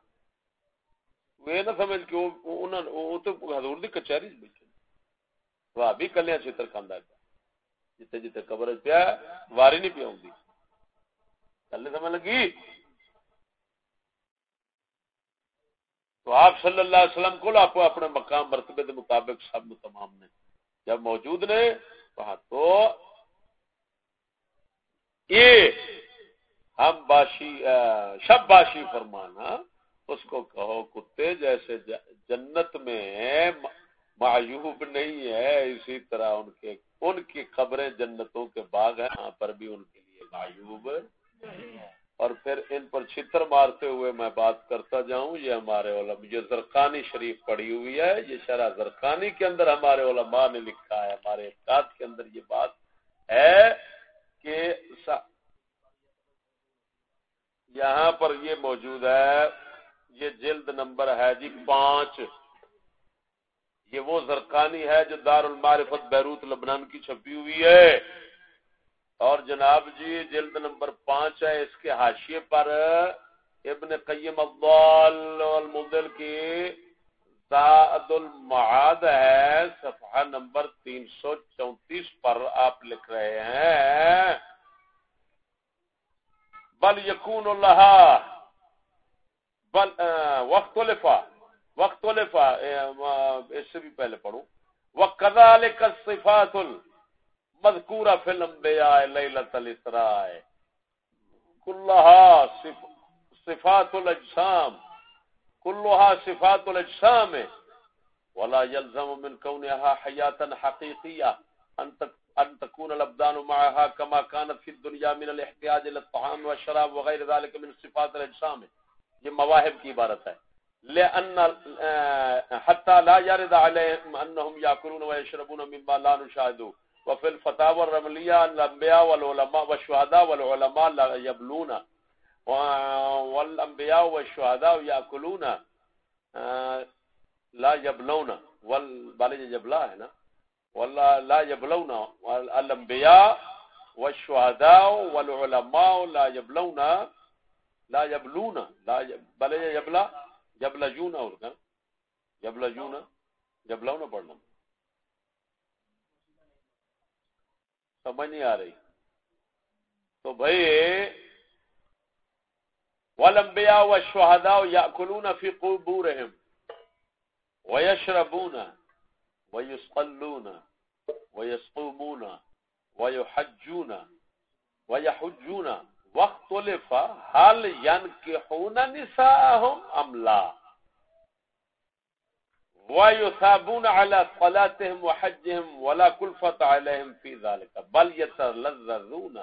Speaker 1: وہ نہ سمجھ کہ وہ تو حضور دی کچہری بیٹھے واہ، بھی کلیا چتر کھانا جتنے جتنے قبر پیا واری نہیں پیا ہوں کلے سمجھ لگی؟ تو آپ صلی اللہ علیہ وسلم کو آپ اپنے مقام مرتبے کے مطابق سب تمام نے۔ جب موجود نے تو یہ ہم باشی شب باشی فرمانا، اس کو کہو کتے، جیسے جنت میں معیوب نہیں ہے، اسی طرح ان کے، ان کی خبریں جنتوں کے باغ ہیں وہاں پر بھی ان کے لیے معیوب نہیں ہے۔ اور پھر ان پر چھتر مارتے ہوئے میں بات کرتا جاؤں، یہ ہمارے علماء، یہ زرقانی شریف پڑی ہوئی ہے، یہ شرح زرقانی کے اندر ہمارے علماء نے لکھا ہے، ہمارے اعتقاد کے اندر یہ بات ہے کہ یہاں پر یہ موجود ہے، یہ جلد نمبر ہے جی پانچ۔ یہ وہ زرکانی ہے جو دار المعرفت بیروت لبنان کی چھپی ہوئی ہے۔ اور جناب جی جلد نمبر پانچ ہے، اس کے حاشیے پر ابن قیم المدل کی زاد المعاد ہے، صفحہ نمبر تین سو چونتیس پر آپ لکھ رہے ہیں۔ بل یقون اللہ بل وقت لفا وقت لفا اس سے بھی پہلے پڑھوں۔ وہ کدا صفات المذکورہ فی الانبیاء لیلت الاسراء۔ کلہا صفات الاجسام کلہا صفات الاجسام ولا يلزم من كونها حياة حقيقية ان ان تكون الابدان معها كما كانت في الدنيا من الاحتياج للطعام والشراب وغير ذلك من صفات الاجسام یہ مواہب کی عبارت ہے۔ لان حتى لا يرد عليهم انهم ياكلون ويشربون مما لا نشاهد وفي الفتاوى الرمليه الانبياء والعلماء والشهداء والعلماء لا يبلون والانبياء والشهداء ياكلون لا يبلون. والبالج جبلا ہے نا؟ والله لا يبلون. الانبياء والشهداء والعلماء لا يبلون. لا يبلون. لا بل يبلا يبلجون اور کیا؟ يبلجون يبلون پڑھنا۔ سمجھ نہیں آ رہی۔ تو بھائی، والانبیاء والشهداء ياكلون في قبورهم ويشربون ويصلون ويصومون ويحجون ويحجون واختلف هل ينكحون نساءهم ام لا؟ ويثابون على صلاتهم وحجهم ولا كلفة عليهم في ذلك. بل يتلذذون.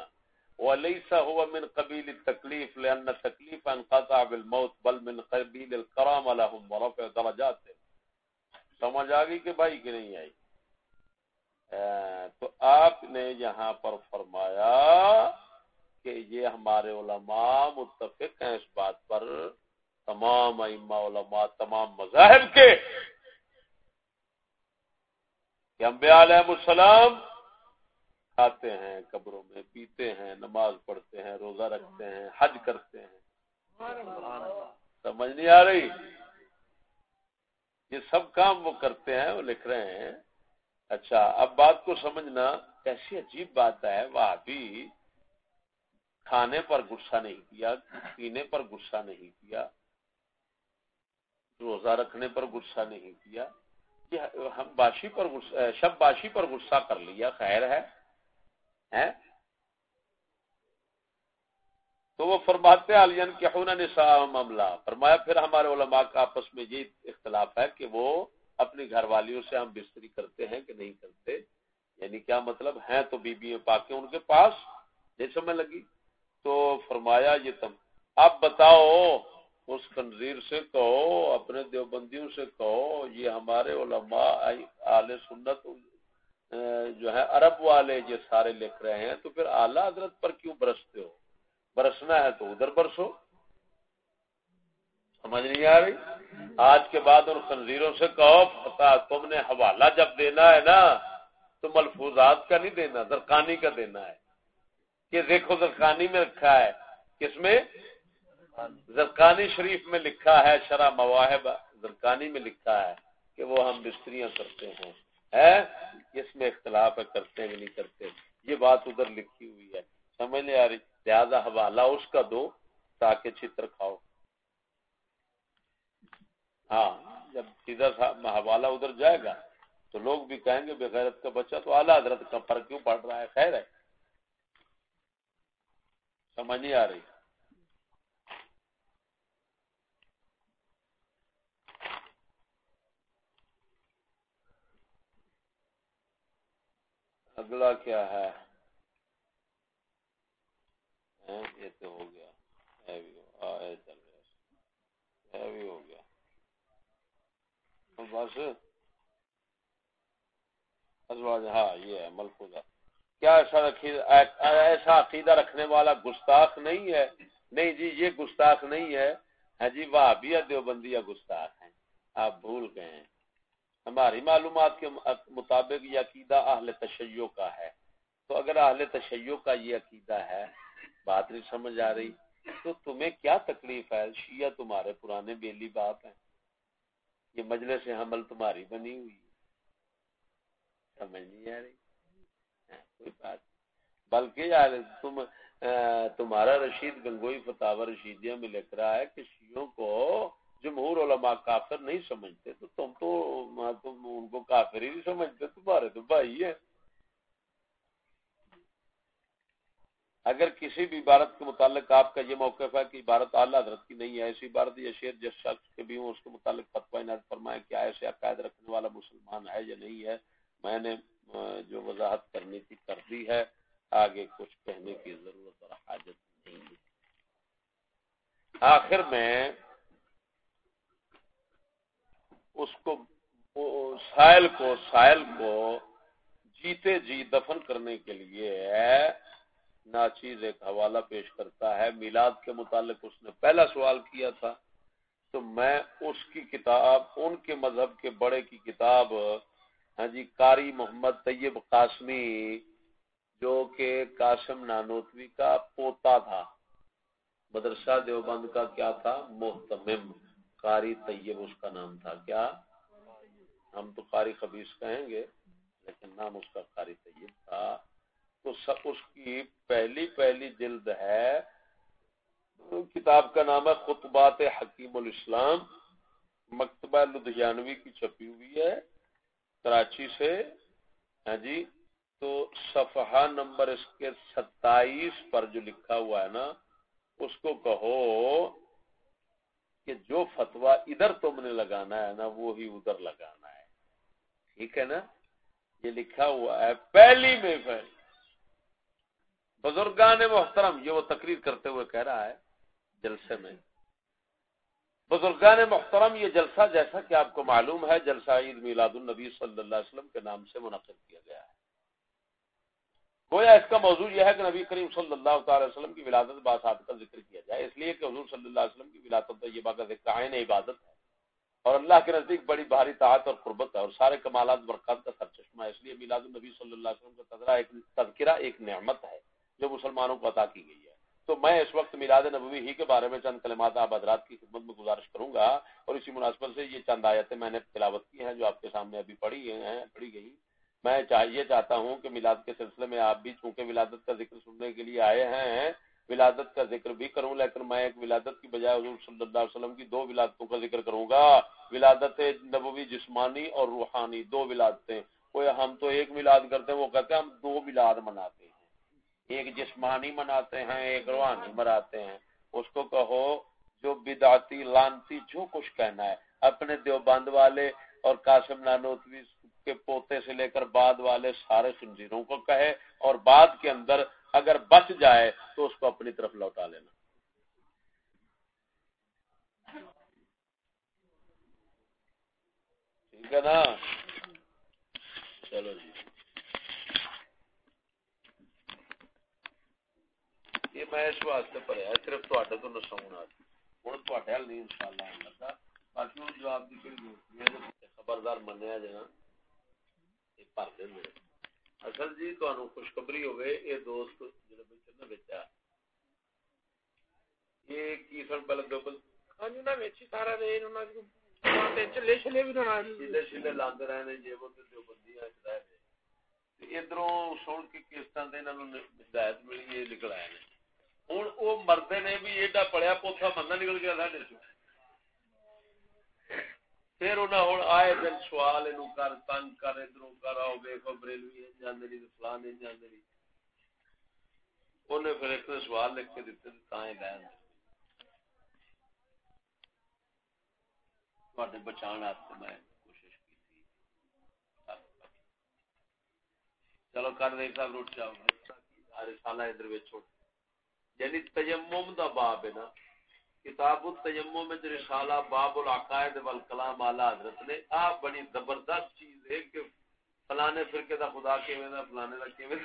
Speaker 1: وليس هو من قبيل التكليف، لأن التكليف انقطع بالموت، بل من قبيل الكرامة لهم ورفع درجاتهم. سمجھ آ گئی کہ بھائی کی نہیں آئی؟ تو آپ نے یہاں پر فرمایا کہ یہ ہمارے علماء متفق ہیں اس بات پر. تمام ائمہ علماء، تمام مذاہب کے کہ انبیاء علیہ السلام کھاتے ہیں، قبروں میں پیتے ہیں، نماز پڑھتے ہیں، روزہ رکھتے ہیں، حج کرتے ہیں۔ سمجھ نہیں آ رہی؟ یہ سب کام وہ کرتے ہیں، وہ لکھ رہے ہیں۔ اچھا اب بات کو سمجھنا، کیسی عجیب بات ہے وہ ابھی کھانے پر غصہ نہیں کیا، پینے پر غصہ نہیں کیا، روزہ رکھنے پر غصہ نہیں کیا۔ ہم باشی پر شب باشی پر غصہ کر لیا، خیر ہے تو وہ فرماتے علین کے معاملہ فرمایا، پھر ہمارے علماء کا آپس میں یہ اختلاف ہے کہ وہ اپنی گھر والیوں سے ہم بستری کرتے ہیں کہ نہیں کرتے؟ یعنی کیا مطلب؟ ہیں تو بی بی پاکے ان کے پاس؟ جیسے میں لگی۔ تو فرمایا، یہ تم اب بتاؤ اس خنزیر سے کہو، اپنے دیوبندیوں سے کہو، یہ ہمارے علماء آل سنت جو ہے عرب والے یہ سارے لکھ رہے ہیں، تو پھر اعلیٰ حضرت پر کیوں برستے ہو؟ برسنا ہے تو ادھر برسو۔ سمجھ نہیں آ رہی؟ آج کے بعد ان خنزیروں سے کہو پتا تم نے حوالہ جب دینا ہے نا، تو ملفوظات کا نہیں دینا زرکانی کا دینا ہے۔ کہ دیکھو زرکانی میں رکھا ہے، کس میں؟ زرکانی شریف میں لکھا ہے، شرح مواہب زرکانی میں لکھا ہے کہ وہ ہم بستریاں کرتے ہیں۔ اس میں اختلاف ہے، کرتے ہیں کہ نہیں کرتے۔ یہ بات ادھر لکھی ہوئی ہے۔ سمجھ نہیں آ رہی۔ لہذا حوالہ اس کا دو تاکہ چتر کھاؤ۔ ہاں جب سیدھا حوالہ ادھر جائے گا تو لوگ بھی کہیں گے بغیرت کا بچہ تو اعلیٰ حضرت کا پر کیوں پڑ رہا ہے؟ خیر ہے۔ سمجھ نہیں آ رہی۔ اگلا کیا ہے؟ یہ تو ہو گیا۔ چل رہا بھی ہو گیا۔ بس ہاں یہ ہے ملفوظہ کیا ایسا ایسا عقیدہ رکھنے والا گستاخ نہیں ہے؟ نہیں جی یہ گستاخ نہیں ہے۔ ہاں جی واہ بھی دیوبندی گستاخ ہیں۔ آپ بھول گئے ہیں۔ ہماری معلومات کے مطابق یہ عقیدہ اہل تشیع کا ہے۔ تو اگر اہل تشیع کا یہ عقیدہ ہے، بات نہیں سمجھ آ رہی، تو تمہیں کیا تکلیف ہے؟ شیعہ تمہارے پرانے بیلی باپ ہیں۔ یہ مجلس حمل تمہاری بنی ہوئی سمجھ نہیں آ رہی؟ ہاں، کوئی بات بلکہ تم تمہارا رشید گنگوئی فتح رشیدیہ میں لکھ رہا ہے کہ شیعوں کو جمہور علماء کافر نہیں سمجھتے، تو تم تو تم ان کو کافر ہی نہیں سمجھتے، تمہارے تو بھائی ہے اگر کسی بھی عبارت کے متعلق آپ کا یہ موقف ہے کہ عبارت اعلیٰ حضرت کی نہیں ہے، ایسی عبارت یا شعر جس شخص کے بھی ہوں، اس کے متعلق فتویٰ عنایت فرمائے کیا ایسے عقائد رکھنے والا مسلمان ہے یا نہیں ہے، میں نے جو وضاحت کرنی تھی کر دی ہے، آگے کچھ کہنے کی ضرورت اور حاجت نہیں ہے۔ آخر میں اس کو سائل کو سائل کو جیتے جی دفن کرنے کے لیے ناچیز ایک حوالہ پیش کرتا ہے۔ میلاد کے متعلق اس نے پہلا سوال کیا تھا۔ تو میں اس کی کتاب، ان کے مذہب کے بڑے کی کتاب ہاں جی قاری محمد طیب قاسمی، جو کہ قاسم نانوتوی کا پوتا تھا۔ مدرسہ دیوبند کا کیا تھا؟ محتمم۔ قاری طیب اس کا نام تھا۔ کیا؟ ہم تو قاری خبیص کہیں گے، لیکن نام اس کا قاری طیب تھا۔ تو اس کی پہلی پہلی جلد ہے، کتاب کا نام ہے خطبات حکیم الاسلام۔ مکتبہ لدھیانوی کی چھپی ہوئی ہے، کراچی سے۔ ہاں جی؟ تو صفحہ نمبر اس کے ستائیس پر جو لکھا ہوا ہے نا، اس کو کہو۔ کہ جو فتوا ادھر تم نے لگانا ہے نا وہی ادھر لگانا ہے۔ ٹھیک ہے نا؟ یہ لکھا ہوا ہے پہلی میں پہلی۔ بزرگان محترم، یہ وہ تقریر کرتے ہوئے کہہ رہا ہے جلسے میں۔ بزرگان محترم، یہ جلسہ جیسا کہ آپ کو معلوم ہے، جلسہ عید میلاد النبی صلی اللہ علیہ وسلم کے نام سے منعقد کیا گیا ہے۔ گویا اس کا موضوع یہ ہے کہ نبی کریم صلی اللہ تعالی وسلم کی ولادت باسات کا ذکر کیا جائے۔ اس لیے کہ حضور صلی اللہ علیہ وسلم کی ولادت طیبہ کا ذکر عین عبادت ہے۔ اور اللہ کے نزدیک بڑی بھاری طاعت اور قربت ہے اور سارے کمالات برکات کا سرچشمہ ہے۔ اس لیے میلاد النبی صلی اللہ علیہ وسلم کا تذرہ ایک تذکرہ، ایک نعمت ہے جو مسلمانوں کو عطا کی گئی ہے۔ تو میں اس وقت میلاد نبوی ہی کے بارے میں چند کلمات آپ حضرات کی خدمت میں گزارش کروں گا اور اسی مناسبت سے یہ چند آیتیں میں نے تلاوت کی ہیں جو آپ کے سامنے ابھی پڑھی ہیں، پڑھی گئی۔ میں یہ چاہتا ہوں کہ میلاد کے سلسلے میں آپ بھی چونکہ ولادت کا ذکر سننے کے لیے آئے ہیں ولادت کا ذکر بھی کروں، لیکن میں ایک ولادت کی بجائے حضور صلی اللہ علیہ وسلم کی دو ولادتوں کا ذکر کروں گا۔ ولادت نبوی، جسمانی اور روحانی، دو ولادتیں کوئی ہم تو ایک ولاد کرتے ہیں، وہ کہتے ہیں ہم دو ولاد مناتے ہیں۔ ایک جسمانی مناتے ہیں، ایک روحانی مناتے ہیں۔ اس کو کہو جو بداتی لانتی، جو کچھ کہنا ہے۔ اپنے دیوبند والے اور قاسم نانوتوی کے پوتے سے لے کر بعد والے سارے خنزیروں کو کہے اور بعد کے اندر اگر بچ جائے تو اس کو اپنی طرف لوٹا لینا۔ ٹھیک ہے نا؟ چلو جی۔ یہ میں اس واسطے پڑھیا صرف تے تو نساؤں ہوں تے نہیں ان شاء اللہ باقی ہوں جواب کی خبردار منیا جانا۔ یہ بھر دیں اصل جی خوشخبری ہوگی یہ دوست جڑے بیٹھے نا بیچا یہ کی سن پہلے دو سارا لاندے رہے بندی ادھر سن کے کسٹان ہدایت ملی یہ نکل آئے ہوں وہ مردے نے بھی ایڈا پڑیا پوتھا بندہ نکل گیا ساڈے چ پھر انہیں ہوں آئے دن سوال یہ کر، تنگ کر ادھر کر، آؤ ویخو بریلوی جانے نہیں فلان نہیں جانے نہیں انہیں پھر ایک سوال لکھ کے دتے دیتے تائیں لین بچا میں کوشش کی چلو کر دے صاحب روٹ جاؤ رسالہ ادھر وچ چھوڑ یعنی تیمم دا باب ہے نا۔ کتاب التیمم میں رسالہ باب العقائد والکلام اعلی حضرت نے آ بڑی زبردست چیز ہے کہ فلانے فرقے دا خدا کیویں دا، فلانے دا کیویں